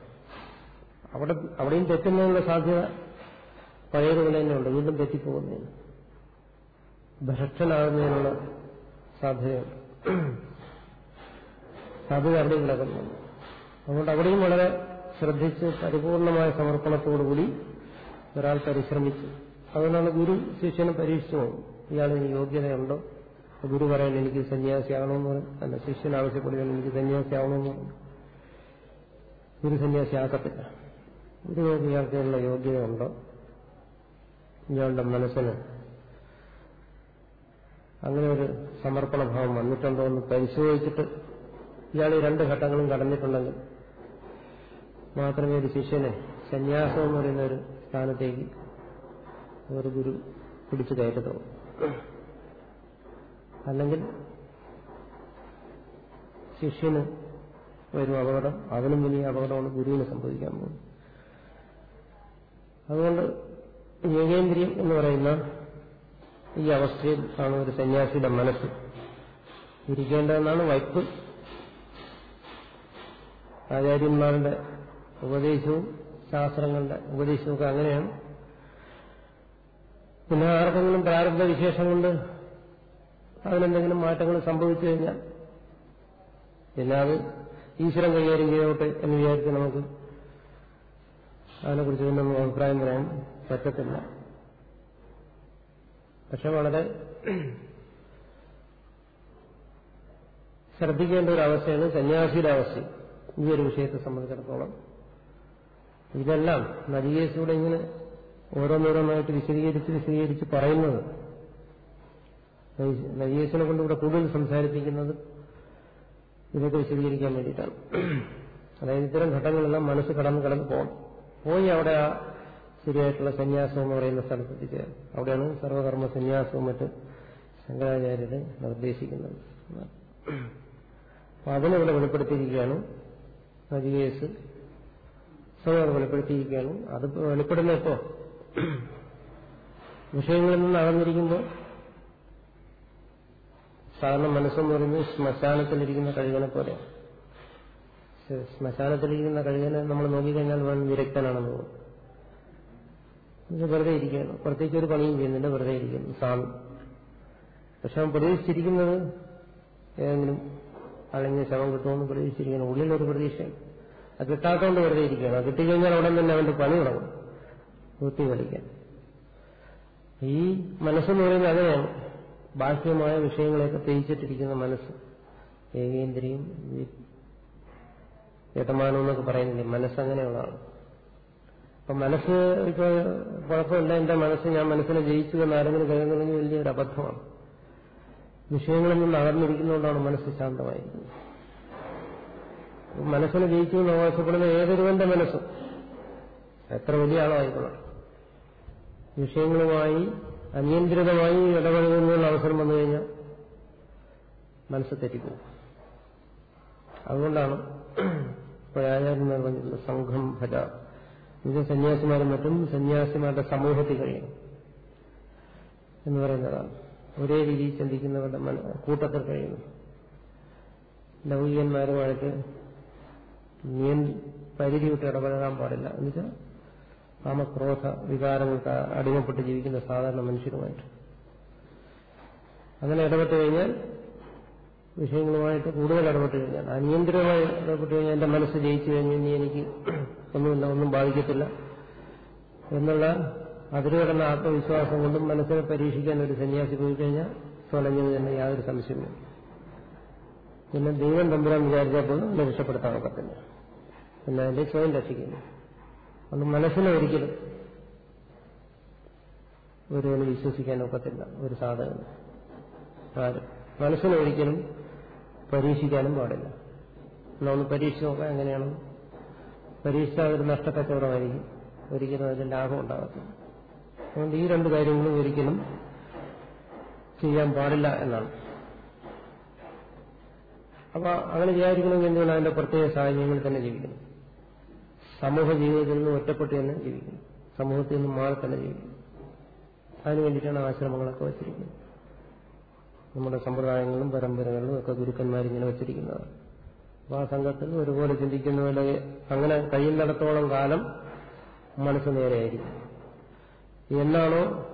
അവിടെ അവിടെയും തെറ്റുന്നതിനുള്ള സാധ്യത പഴയതുപോലെ തന്നെ ഉണ്ട്. വീണ്ടും തെറ്റിപ്പോകുന്നതിന്. ഭ്രഷ്ടനാകുന്നതിനുള്ള സാധ്യതയുണ്ട്. സാധ്യത അവിടെയും കിടക്കുന്നുണ്ട് അതുകൊണ്ട് അവിടെയും വളരെ ശ്രദ്ധിച്ച് പരിപൂർണമായ സമർപ്പണത്തോടുകൂടി ഒരാൾ പരിശ്രമിച്ചു. അതുകൊണ്ടാണ് ഗുരു ശിഷ്യനെ പരീക്ഷിച്ചു പോകും ഇയാളിന് യോഗ്യതയുണ്ടോ? ഗുരു പറയാൻ എനിക്ക് സന്യാസിയാകണമെന്ന് പറയും അല്ല ശിഷ്യൻ ആവശ്യപ്പെടുകയാണ് എനിക്ക് സന്യാസിയാവണമെന്ന് പറയും ഗുരു സന്യാസിയാക്കത്തില്ല ഗുരു ഇയാൾക്കുള്ള യോഗ്യതയുണ്ടോ? ഇയാളുടെ മനസ്സിന് അങ്ങനെ ഒരു സമർപ്പണ ഭാവം വന്നിട്ടുണ്ടോ എന്ന് പരിശോധിച്ചിട്ട് ഇയാൾ ഈ രണ്ട് ഘട്ടങ്ങളും കടന്നിട്ടുണ്ടെങ്കിൽ മാത്രമേ ഒരു ശിഷ്യനെ സന്യാസം എന്ന് പറയുന്ന ഒരു സ്ഥാനത്തേക്ക് ഒരു ഗുരു പിടിച്ചു കയറ്റത്തുള്ളൂ. അല്ലെങ്കിൽ ശിഷ്യന് വരും അപകടം അതിനും വലിയ അപകടമാണ് ഗുരുവിന് സംഭവിക്കാൻ പോകുന്നത്. അതുകൊണ്ട് ഏകേന്ദ്രിയം എന്ന് പറയുന്ന ഈ അവസ്ഥയിൽ ആണ് ഒരു സന്യാസിയുടെ മനസ്സ് ഇരിക്കേണ്ടതെന്നാണ് വൈപ്പ്. ആചാര്യന്മാരുടെ ഉപദേശവും ശാസ്ത്രങ്ങളുടെ ഉപദേശവും ഒക്കെ അങ്ങനെയാണ്. പിന്നെ ആർക്കെങ്കിലും പ്രാരബ്ധ വിശേഷം കൊണ്ട് അതിനെന്തെങ്കിലും മാറ്റങ്ങൾ സംഭവിച്ചു കഴിഞ്ഞാൽ പിന്നെ അത് ഈശ്വരൻ കൈകാര്യം ചെയ്തോട്ടെ എന്ന് വിചാരിച്ച് നമുക്ക് അതിനെക്കുറിച്ച് പിന്നെ നമുക്ക് അഭിപ്രായം പറയാൻ പറ്റത്തില്ല. പക്ഷെ വളരെ ശ്രദ്ധിക്കേണ്ട ഒരു അവസ്ഥയാണ് സന്യാസിയുടെ അവസ്ഥ. ഈ ഒരു വിഷയത്തെ സംബന്ധിച്ചിടത്തോളം ഇതെല്ലാം നരികേശൂടെ ഇങ്ങനെ ഓരോന്നോരോന്നായിട്ട് വിശദീകരിച്ച് വിശദീകരിച്ച് പറയുന്നത് നദികേശനെ കൊണ്ട് ഇവിടെ കൂടുതൽ സംസാരിപ്പിക്കുന്നത് ഇതൊക്കെ വിശദീകരിക്കാൻ വേണ്ടിയിട്ടാണ്. അതായത് ഇത്തരം ഘട്ടങ്ങളെല്ലാം മനസ്സ് കടന്ന് കടന്ന് പോകണം. പോയി അവിടെ ആ ശരിയായിട്ടുള്ള സന്യാസം എന്ന് പറയുന്ന സ്ഥലത്ത് അവിടെയാണ് സർവകർമ്മ സന്യാസവും മറ്റ് ശങ്കരാചാര്യരെ നിർദ്ദേശിക്കുന്നത്. അപ്പൊ അതിനെ ഇവിടെ വെളിപ്പെടുത്തിയിരിക്കുകയാണ്. നദികേസ് സ്വയം വെളിപ്പെടുത്തിയിരിക്കുകയാണ്. അത് വെളിപ്പെടുന്ന ഇപ്പോ വിഷയങ്ങളിൽ നിന്ന് അകന്നിരിക്കുമ്പോൾ സാധാരണ മനസ്സെന്ന് പറയുന്നത് ശ്മശാനത്തിലിരിക്കുന്ന കഴുകനെ പോലെ. ശ്മശാനത്തിലിരിക്കുന്ന കഴുകനെ നമ്മൾ നോക്കിക്കഴിഞ്ഞാൽ വേണം വിരക്തനാണെന്ന് തോന്നും. വെറുതെ ഇരിക്കുകയാണ്. പ്രത്യേകിച്ച് ഒരു പണിയും ചെയ്യുന്നില്ല വെറുതെ ഇരിക്കുന്നു. സ്വാമി പക്ഷെ അവൻ പ്രതീക്ഷിച്ചിരിക്കുന്നത് ഏതെങ്കിലും അല്ലെങ്കിൽ ശവം കിട്ടുമെന്ന് പ്രതീക്ഷിച്ചിരിക്കുന്നു. ഉള്ളിലൊരു പ്രതീക്ഷയാണ് അത് കിട്ടാത്തതുകൊണ്ട് വെറുതെ ഇരിക്കുകയാണ്. അത് കിട്ടിക്കഴിഞ്ഞാൽ ഉടൻ തന്നെ അവന്റെ പണി തുടങ്ങും. കുത്തി കളിക്കാൻ ഈ മനസ്സെന്ന് പറയുന്നത് അങ്ങനെയാണ്. ബാഹ്യമായ വിഷയങ്ങളെയൊക്കെ തേയിച്ചിട്ടിരിക്കുന്ന മനസ്സ്. ഏകേന്ദ്രിയും യതമാനം എന്നൊക്കെ പറയുന്നില്ലേ? മനസ്സങ്ങനെയുള്ളതാണ് അപ്പൊ മനസ്സ് ഇപ്പൊ കുഴപ്പമില്ല. എന്റെ മനസ്സ് ഞാൻ മനസ്സിനെ ജയിച്ചു എന്ന് ആരെങ്കിലും കരുതുന്നെങ്കിൽ വലിയൊരു അബദ്ധമാണ്. വിഷയങ്ങളിൽ നിന്ന് അകർന്നിരിക്കുന്നതുകൊണ്ടാണ് മനസ്സ് ശാന്തമായിരിക്കുന്നത്. മനസ്സിനെ ജയിച്ചു എന്ന് അവകാശപ്പെടുന്ന ഏതൊരുവന്റെ മനസ്സും എത്ര വലിയ ആളായിക്കൊള്ളാം വിഷയങ്ങളുമായി അനിയന്ത്രിതമായി ഇടപഴകുന്നതിനുള്ള അവസരം വന്നു കഴിഞ്ഞാൽ മനസ്സ് തെറ്റിപ്പോകും. അതുകൊണ്ടാണ് ആചാര്യന്മാർ പറഞ്ഞിട്ടുള്ള സംഘം ഭജ. ഇത് സന്യാസിമാരും മറ്റും സന്യാസിമാരുടെ സമൂഹത്തിൽ കഴിയും എന്ന് പറയുന്നതാണ്. ഒരേ രീതിയിൽ ചിന്തിക്കുന്നവരുടെ കൂട്ടത്തിൽ കഴിയുന്നു. ലൗകികന്മാരുമായിട്ട് പരിധി വിട്ട് ഇടപഴകാൻ പാടില്ല. എന്നുവെച്ചാൽ കാമക്രോധ വികാരങ്ങൾക്ക് അടിമപ്പെട്ട് ജീവിക്കുന്ന സാധാരണ മനുഷ്യരുമായിട്ട്. അങ്ങനെ ഇടപെട്ട് കഴിഞ്ഞാൽ വിഷയങ്ങളുമായിട്ട് കൂടുതൽ ഇടപെട്ട് കഴിഞ്ഞാൽ അനിയന്ത്രിതമായി ഇടപെട്ട് കഴിഞ്ഞാൽ എന്റെ മനസ്സ് ജയിച്ചു കഴിഞ്ഞാൽ ഇനി എനിക്ക് ഒന്നും ഒന്നും ബാധിക്കത്തില്ല. എന്നുള്ള അതിരുകടന്ന ആത്മവിശ്വാസം കൊണ്ടും മനസ്സിനെ പരീക്ഷിക്കാൻ ഒരു സന്യാസി പോയി കഴിഞ്ഞാൽ തുടങ്ങിയത് തന്നെ യാതൊരു സംശയമില്ല പിന്നെ ദൈവം തമ്പുരാൻ വിചാരിച്ചപ്പോൾ അതിനെ രക്ഷപ്പെടുത്താൻ ഒക്കത്തില്ല. പിന്നെ അതിന്റെ സ്വയം രക്ഷിക്കുന്നു. അത് മനസ്സിനെ ഒരിക്കലും ഒരുവന് വിശ്വസിക്കാൻ ഒക്കത്തില്ല. ഒരു ആരും. മനസ്സിനെ ഒരിക്കലും പരീക്ഷിക്കാനും പാടില്ല. നമ്മൾ പരീക്ഷിച്ച് നോക്കാം എങ്ങനെയാണ്. പരീക്ഷിച്ചാൽ ഒരു നഷ്ടക്കച്ചവടമായിരിക്കും ഒരിക്കലും അതിന് ലാഭം ഉണ്ടാകത്തില്ല. അതുകൊണ്ട് ഈ രണ്ട് കാര്യങ്ങളും ഒരിക്കലും ചെയ്യാൻ പാടില്ല എന്നാണ്. അപ്പൊ അങ്ങനെ ചെയ്യാതിരിക്കണമെങ്കിൽ എന്തുകൊണ്ട് അതിന്റെ പ്രത്യേക സാഹചര്യങ്ങളിൽ തന്നെ ജീവിക്കുന്നു സമൂഹ ജീവിതത്തിൽ നിന്ന് ഒറ്റപ്പെട്ട് തന്നെ ജീവിക്കുന്നു. സമൂഹത്തിൽ നിന്ന് മാറി തന്നെ ജീവിക്കുന്നു. അതിനു വേണ്ടിയിട്ടാണ് ആശ്രമങ്ങളൊക്കെ വച്ചിരിക്കുന്നത്. നമ്മുടെ സമ്പ്രദായങ്ങളും പരമ്പരകളിലും ഒക്കെ ഗുരുക്കന്മാരിങ്ങനെ വച്ചിരിക്കുന്നതാണ്. അപ്പൊ ആ സംഘത്തിൽ ഒരുപോലെ ചിന്തിക്കുന്നവരെ അങ്ങനെ കഴിയുന്നിടത്തോളം കാലം മനസ്സ് നേരെയായിരിക്കും. എന്നാണോ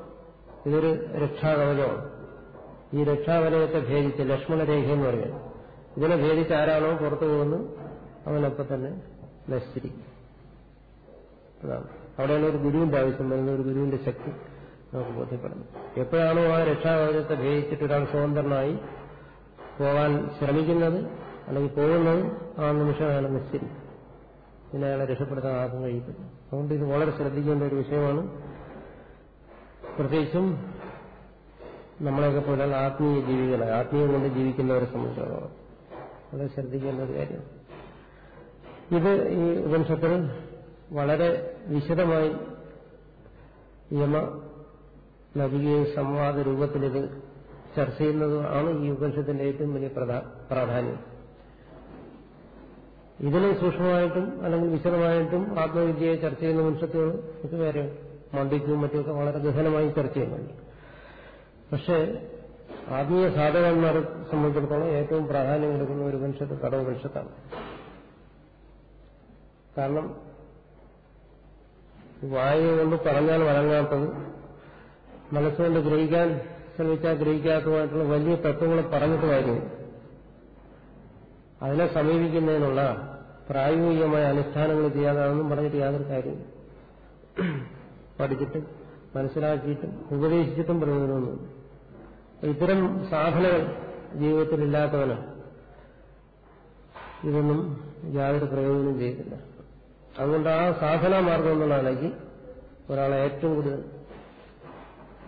ഇതൊരു രക്ഷാകവചമാണ് ഈ രക്ഷാവലയത്തെ ഭേദിച്ച് ലക്ഷ്മണരേഖ എന്ന് പറയുന്നത് ഇതിനെ ഭേദിച്ച് ആരാണോ പുറത്തു പോകുന്നത് അവനൊപ്പം തന്നെ നശിച്ചിരിക്കും അതാണ്. അവിടെയാണ് ഒരു ഗുരുവിന്റെ ആവശ്യം വരുന്നത്. ഒരു ഗുരുവിന്റെ ശക്തി നമുക്ക് ബോധ്യപ്പെടുന്നു എപ്പോഴാണോ ആ രക്ഷാകവചത്തെ ഭേദിച്ചിട്ട് ഒരാൾ സ്വതന്ത്രനായി പോകാൻ ശ്രമിക്കുന്നത് അല്ലെങ്കിൽ പോകുന്നത് ആ നിമിഷം അയാൾ നശിച്ചിരിക്കും പിന്നെ അയാളെ രക്ഷപ്പെടുത്താൻ ആർക്കും കഴിയത്തില്ല. അതുകൊണ്ട് ഇത് വളരെ ശ്രദ്ധിക്കേണ്ട ഒരു വിഷയമാണ്. പ്രത്യേകിച്ചും നമ്മളെയൊക്കെ പോലെ ആത്മീയ ജീവികളെ ആത്മീയം കൊണ്ട് ജീവിക്കുന്നവരെ സംബന്ധിച്ചിടത്തോളം. വളരെ ശ്രദ്ധിക്കേണ്ട ഒരു കാര്യം. ഇത് ഈ ഉപനിഷത്തിൽ വളരെ വിശദമായി യമ നദികയെ സംവാദ രൂപത്തിൽ ഇത് ചർച്ച ചെയ്യുന്നതാണ് ഈ ഉപനിഷത്തിന്റെ ഏറ്റവും വലിയ പ്രാധാന്യം. ഇതിനെ സൂക്ഷ്മമായിട്ടും അല്ലെങ്കിൽ വിശദമായിട്ടും ആത്മവിദ്യയെ ചർച്ച ചെയ്യുന്ന മനുഷ്യത്തുകൾ ഇത് വേറെ മണ്ഡിക്കും മറ്റുമൊക്കെ വളരെ ഗഹനമായി ചർച്ച ചെയ്യുന്നുണ്ട്. പക്ഷേ ആത്മീയ സാധകന്മാരെ സംബന്ധിച്ചിടത്തോളം ഏറ്റവും പ്രാധാന്യം കൊടുക്കുന്ന ഒരു മനുഷ്യത്ത് കടവപനിഷത്താണ് കാരണം വായു കൊണ്ട് പറഞ്ഞാൽ വഴങ്ങാത്തത് മനസ്സുകൊണ്ട് ഗ്രഹിക്കാൻ ശ്രമിച്ചാൽ ഗ്രഹിക്കാത്തതുമായിട്ടുള്ള വലിയ തത്വങ്ങൾ പറഞ്ഞിട്ട് കാര്യം അതിനെ സമീപിക്കുന്നതിനുള്ള പ്രായോഗികമായ അനുഷ്ഠാനങ്ങൾ ചെയ്യാതാണെന്നും പറഞ്ഞിട്ട് യാതൊരു കാര്യം പഠിച്ചിട്ടും മനസ്സിലാക്കിയിട്ടും ഉപദേശിച്ചിട്ടും പ്രയോജനമൊന്നുമില്ല. ഇത്തരം സാധനങ്ങൾ ജീവിതത്തിലില്ലാത്തവനാണ്. ഇതൊന്നും യാതൊരു പ്രയോജനം ചെയ്തില്ല അതുകൊണ്ട് ആ സാധനാ മാർഗം എന്നുള്ളതാണെങ്കിൽ ഒരാളെ ഏറ്റവും കൂടുതൽ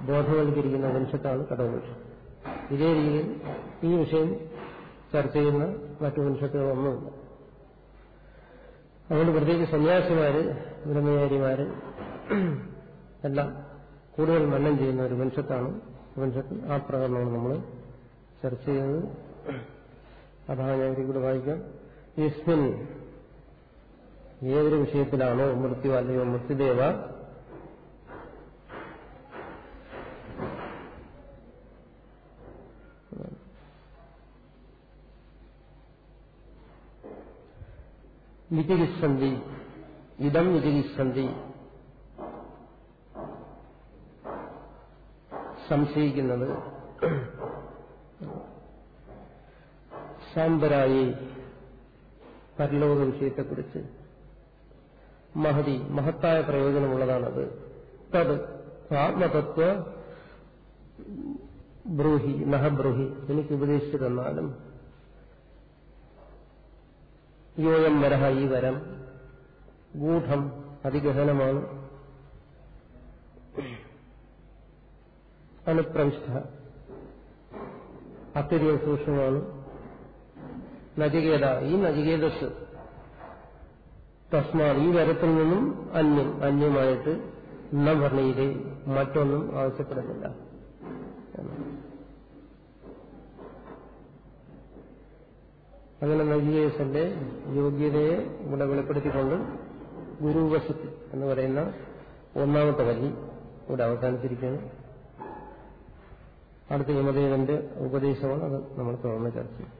ബോധവൽക്കരിക്കുന്ന വംശത്താണ് കടവംശം ഇതേ രീതിയിൽ ഈ വിഷയം ചർച്ച ചെയ്യുന്ന മറ്റു വംശത്തുകളൊന്നുമില്ല അതുകൊണ്ട് പ്രത്യേകിച്ച് സന്യാസിമാര് ബ്രഹ്മചാരിമാര് എല്ലാം കൂടുതൽ മന്നം ചെയ്യുന്ന ഒരു വംശത്താണ് വംശത്തിൽ ആ പ്രകടനമാണ് നമ്മൾ ചർച്ച ചെയ്തത്. അതാണ് ഞാൻ ഒരിക്കൽ കൂടെ വായിക്കാം. യസ്മിൻ ഏതൊരു വിഷയത്തിലാണോ മൃത്യു അല്ലയോ മൃത്യുദേവ വിചരിസന്ധി ഇതം വിചികിത്സന്തി. സംശയിക്കുന്നത് സാമ്പരായി പരലോക വിഷയത്തെക്കുറിച്ച് മഹതി മഹത്തായ പ്രയോജനമുള്ളതാണത്. തത് ആത്മതത്വ ബ്രൂഹി നഹബ്രൂഹി എനിക്ക് ഉപദേശിച്ചു തന്നാലും യോയം വരഹ ഈ വരം ഗൂഢം അതിഗഹനമാണ് അനുപ്രവിഷ്ട അത്യധികം സൂക്ഷ്മമാണ്. നചികേത ഈ നചികേതസ് തസ്മാ ഈ വരത്തിൽ നിന്നും അന്യം അന്യമായിട്ട് ന ഭരണയിലെ മറ്റൊന്നും ആവശ്യപ്പെടുന്നില്ല. അങ്ങനെ നജികേസന്റെ യോഗ്യതയെ ഇവിടെ വെളിപ്പെടുത്തിക്കൊണ്ട് ഗുരുവശത്ത് എന്ന് പറയുന്ന ഒന്നാമത്തെ വരി ഇവിടെ അവസാനിച്ചിരിക്കുകയാണ്. അടുത്ത യമദേവന്റെ ഉപദേശമാണ് അത് നമ്മൾ തുടർന്ന് ചർച്ച ചെയ്യും.